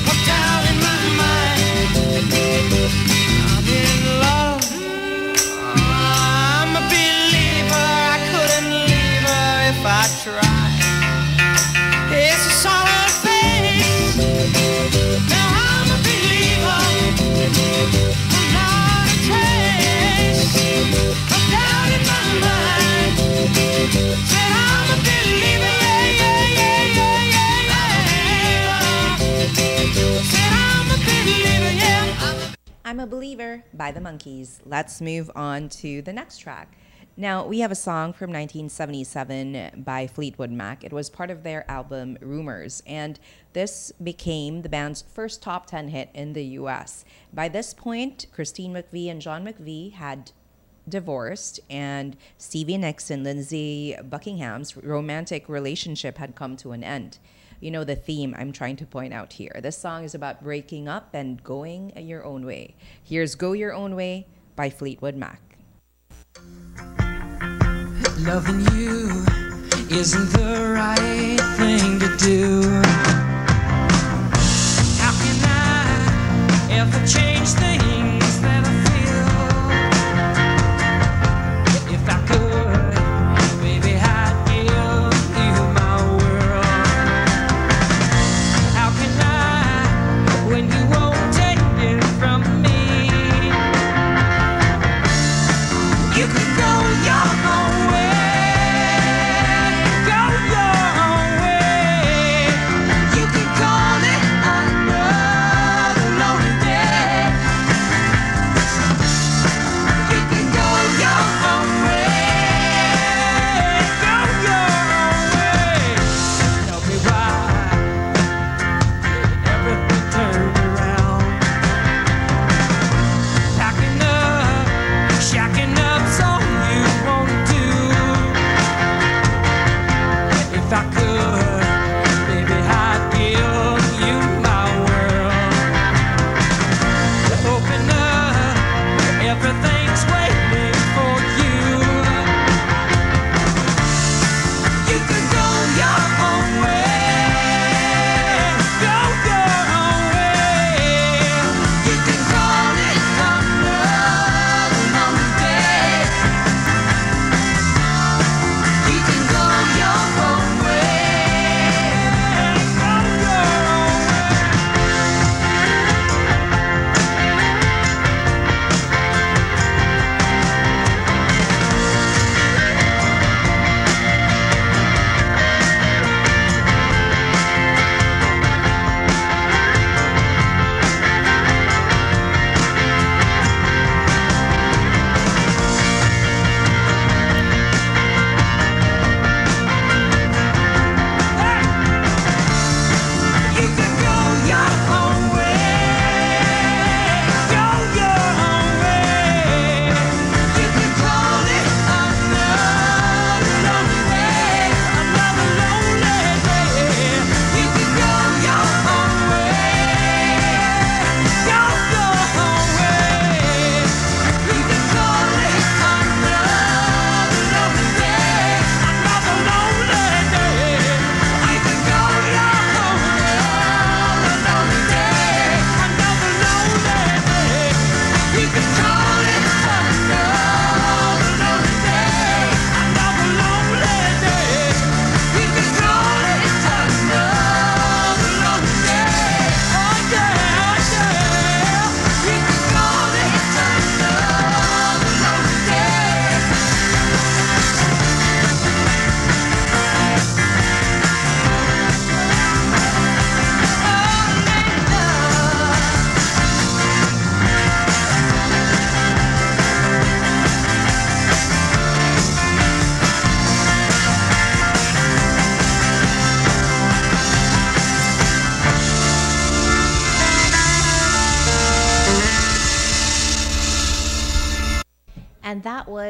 a Believer by the Monkees. Let's move on to the next track. Now, we have a song from 1977 by Fleetwood Mac. It was part of their album Rumors, and this became the band's first top 10 hit in the US. By this point, Christine McVie and John McVie had divorced, and Stevie Nicks and Lindsey Buckingham's romantic relationship had come to an end. You know the theme I'm trying to point out here. This song is about breaking up and going your own way. Here's Go Your Own Way by Fleetwood Mac. Loving you isn't the right thing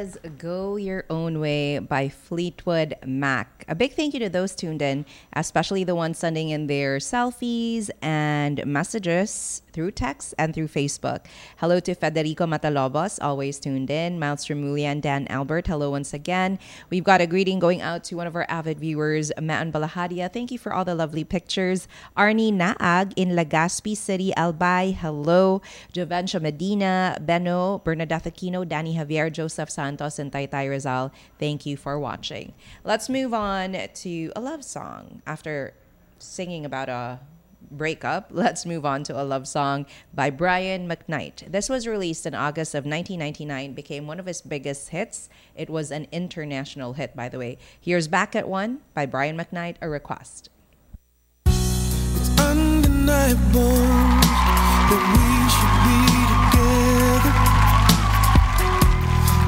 was Go Your Own Way by Fleetwood Mac. Big thank you to those tuned in, especially the ones sending in their selfies and messages through text and through Facebook. Hello to Federico Matalobos, always tuned in. Miles Tremulia and Dan Albert, hello once again. We've got a greeting going out to one of our avid viewers, Maan Balahadia. Thank you for all the lovely pictures. Arnie Naag in Legazpi City, Albay, hello. Jovencia Medina, Beno, Bernadette Aquino, Danny Javier, Joseph Santos, and Taytay Rizal. Thank you for watching. Let's move on to a love song. After singing about a breakup, <laughs> let's move on to a love song by Brian McKnight. This was released in August of 1999, became one of his biggest hits. It was an international hit, by the way. Here's Back at One by Brian McKnight, a request. It's undeniable that we should be together.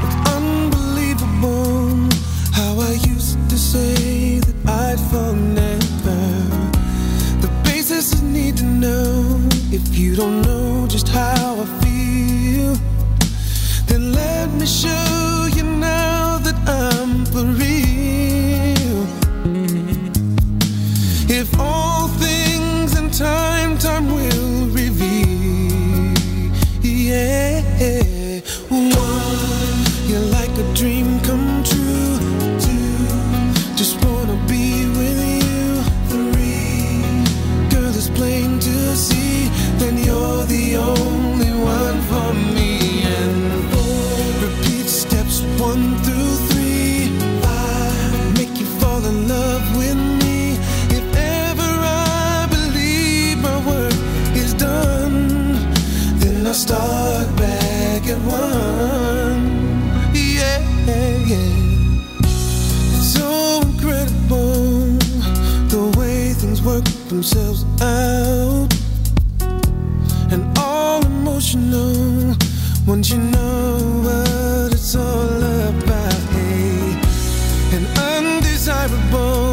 It's unbelievable how I used to say that I'd never. The basis I need to know if you don't know just how I feel, then let me show you now that I'm for real. If only start back at one. Yeah, yeah. It's so incredible the way things work themselves out. And all emotional once you know what it's all about. Hey, and undesirable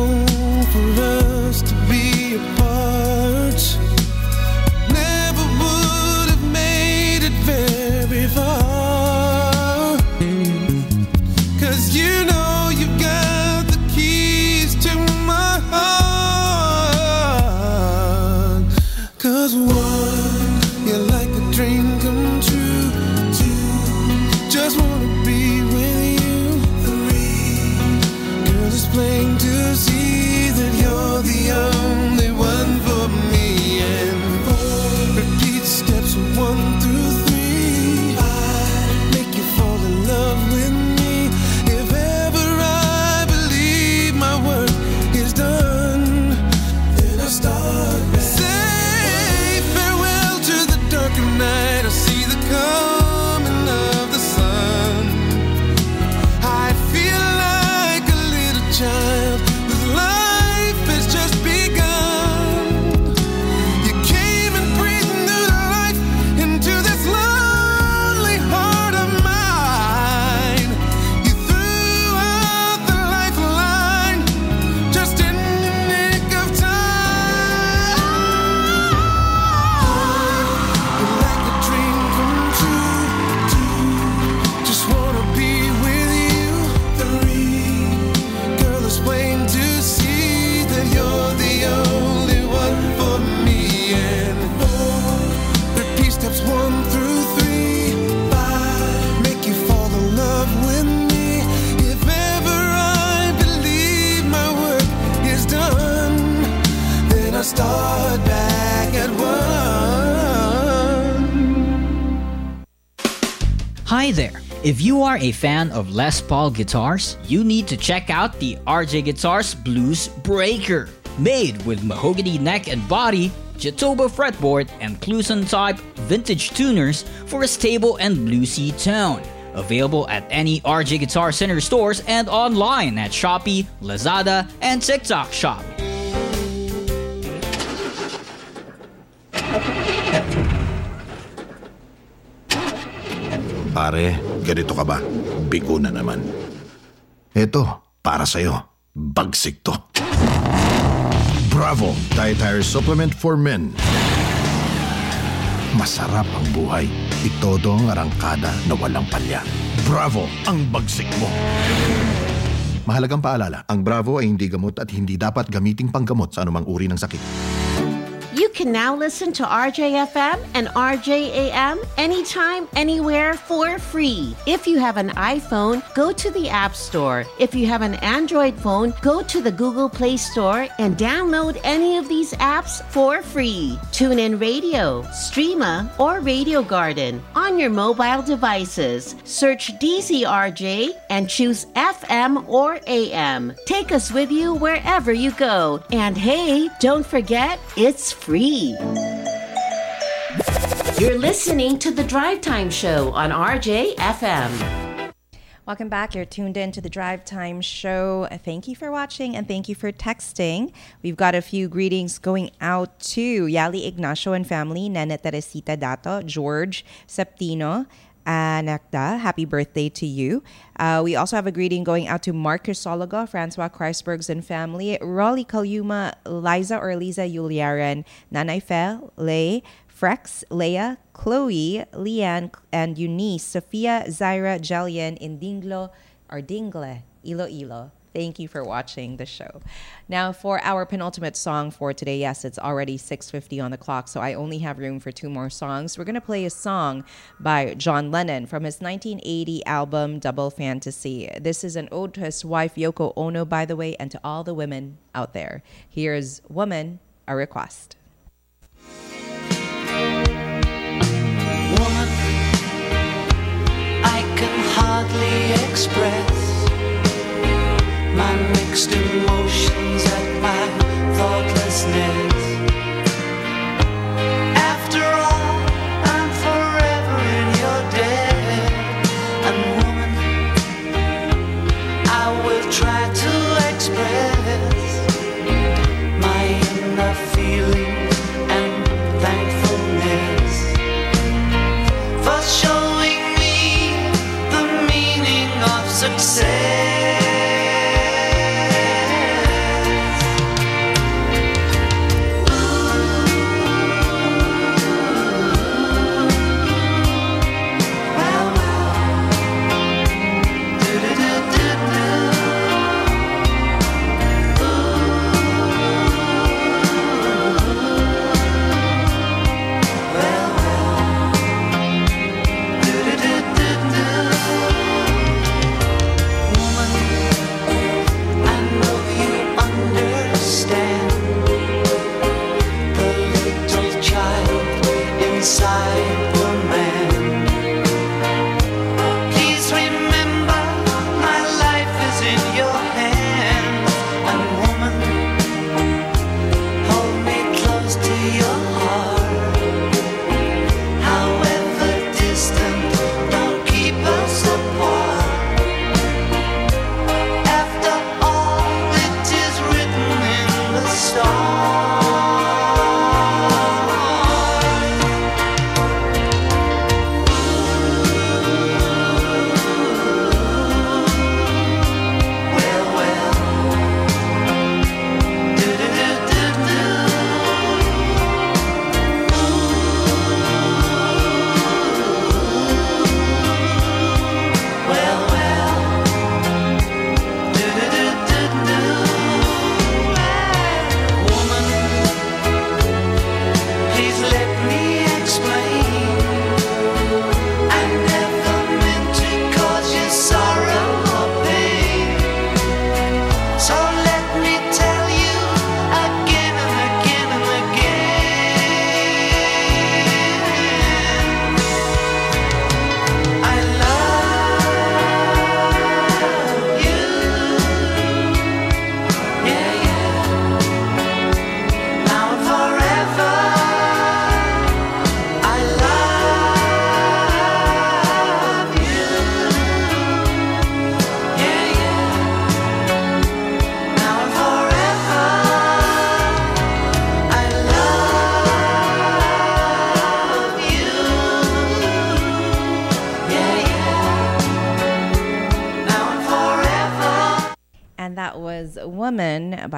If you are a fan of Les Paul guitars, you need to check out the RJ Guitars Blues Breaker. Made with mahogany neck and body, Jatoba fretboard, and Kluson type vintage tuners for a stable and bluesy tone. Available at any RJ Guitar Center stores and online at Shopee, Lazada, and TikTok Shop. Pare, ganito ka ba? Bigo na naman. Eto, para sa'yo. Bagsik to. Bravo! Dietary Supplement for Men. Masarap ang buhay. Itodo ang arangkada na walang palya. Bravo! Ang bagsik mo. Mahalagang paalala, ang Bravo ay hindi gamot at hindi dapat gamiting panggamot sa anumang uri ng sakit. You can now listen to RJFM and RJAM anytime, anywhere for free. If you have an iPhone, go to the App Store. If you have an Android phone, go to the Google Play Store and download any of these apps for free. TuneIn Radio, Streema, or Radio Garden on your mobile devices. Search DZRJ and choose FM or AM. Take us with you wherever you go. And hey, don't forget, it's free. You're listening to the Drive Time Show on RJ FM. Welcome back. You're tuned in to the Drive Time Show. Thank you for watching and thank you for texting. We've got a few greetings going out to Yali Ignacio and family, Nene Teresita Dato, George Septino, Anakda. Happy birthday to you. Uh, we also have a greeting going out to Mark Crisologo, Francois Kreisbergs and family, Rolly Kalyuma, Liza or Liza Yuliaran, Nanay Fel, Lay, Frex, Leia, Chloe, Leanne, and Eunice, Sophia, Zaira, Jelian, Indinglo, or Dingle, Iloilo. Thank you for watching the show. Now, for our penultimate song for today, yes, it's already 6:50 on the clock, so I only have room for two more songs. We're going to play a song by John Lennon from his 1980 album Double Fantasy. This is an ode to his wife Yoko Ono, by the way, and to all the women out there. Here's "Woman," a request. Woman, I can hardly express my mixed emotions at my thoughtlessness.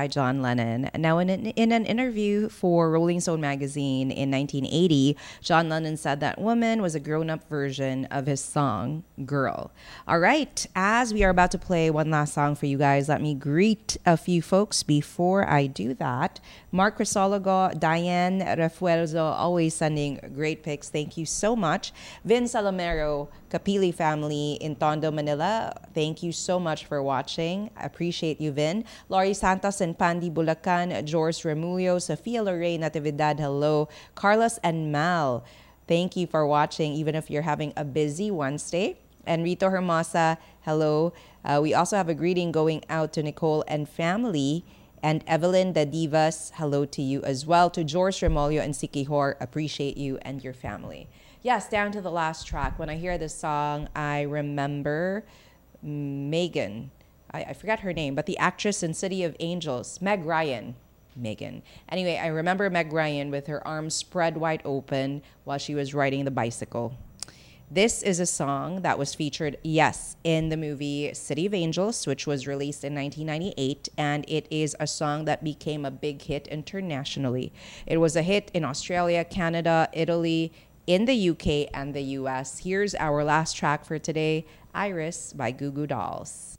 By John Lennon. Now, in an, in an interview for Rolling Stone magazine in 1980, John Lennon said that Woman was a grown up version of his song Girl. All right, as we are about to play one last song for you guys, let me greet a few folks before I do that. Mark Crisologo, Diane Refuerzo, always sending great pics. Thank you so much. Vin Salomero, Capili family in Tondo, Manila. Thank you so much for watching. Appreciate you, Vin. Laurie Santos and Pandi Bulacan, George Remulio, Sofia Lorraine Natividad, hello. Carlos and Mal, thank you for watching, even if you're having a busy Wednesday. And Rito Hermosa, hello. Uh, we also have a greeting going out to Nicole and family. And Evelyn the Divas, hello to you as well. To George Remolio and Siquijor, appreciate you and your family. Yes, down to the last track. When I hear this song, I remember Megan. I, I forgot her name, but the actress in City of Angels, Meg Ryan. Megan. Anyway, I remember Meg Ryan with her arms spread wide open while she was riding the bicycle. This is a song that was featured, yes, in the movie City of Angels, which was released in 1998, and it is a song that became a big hit internationally. It was a hit in Australia, Canada, Italy, in the UK, and the US. Here's our last track for today Iris by Goo Goo Dolls.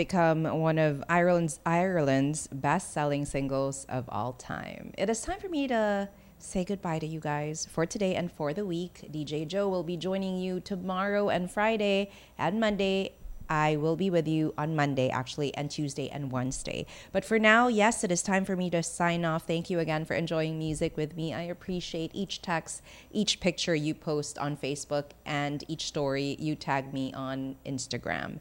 become one of Ireland's Ireland's best-selling singles of all time. It is time for me to say goodbye to you guys for today and for the week. DJ Joe will be joining you tomorrow and Friday and Monday. I will be with you on Monday, actually, and Tuesday and Wednesday. But for now, yes, it is time for me to sign off. Thank you again for enjoying music with me. I appreciate each text, each picture you post on Facebook, and each story you tag me on Instagram.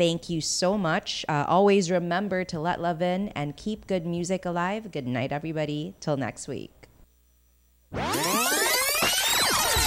Thank you so much. Uh, always remember to let love in and keep good music alive. Good night, everybody. Till next week.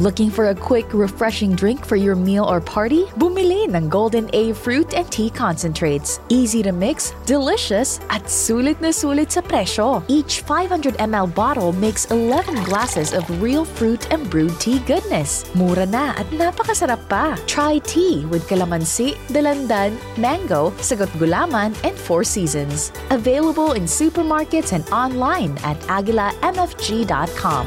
Looking for a quick, refreshing drink for your meal or party? Bumili ng Golden A Fruit and Tea Concentrates. Easy to mix, delicious, at sulit na sulit sa presyo. Each 500ml bottle makes 11 glasses of real fruit and brewed tea goodness. Mura na at napakasarap pa. Try tea with calamansi, dalandan, mango, sago't gulaman, and Four Seasons. Available in supermarkets and online at aguilamfg.com.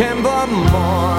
September morn.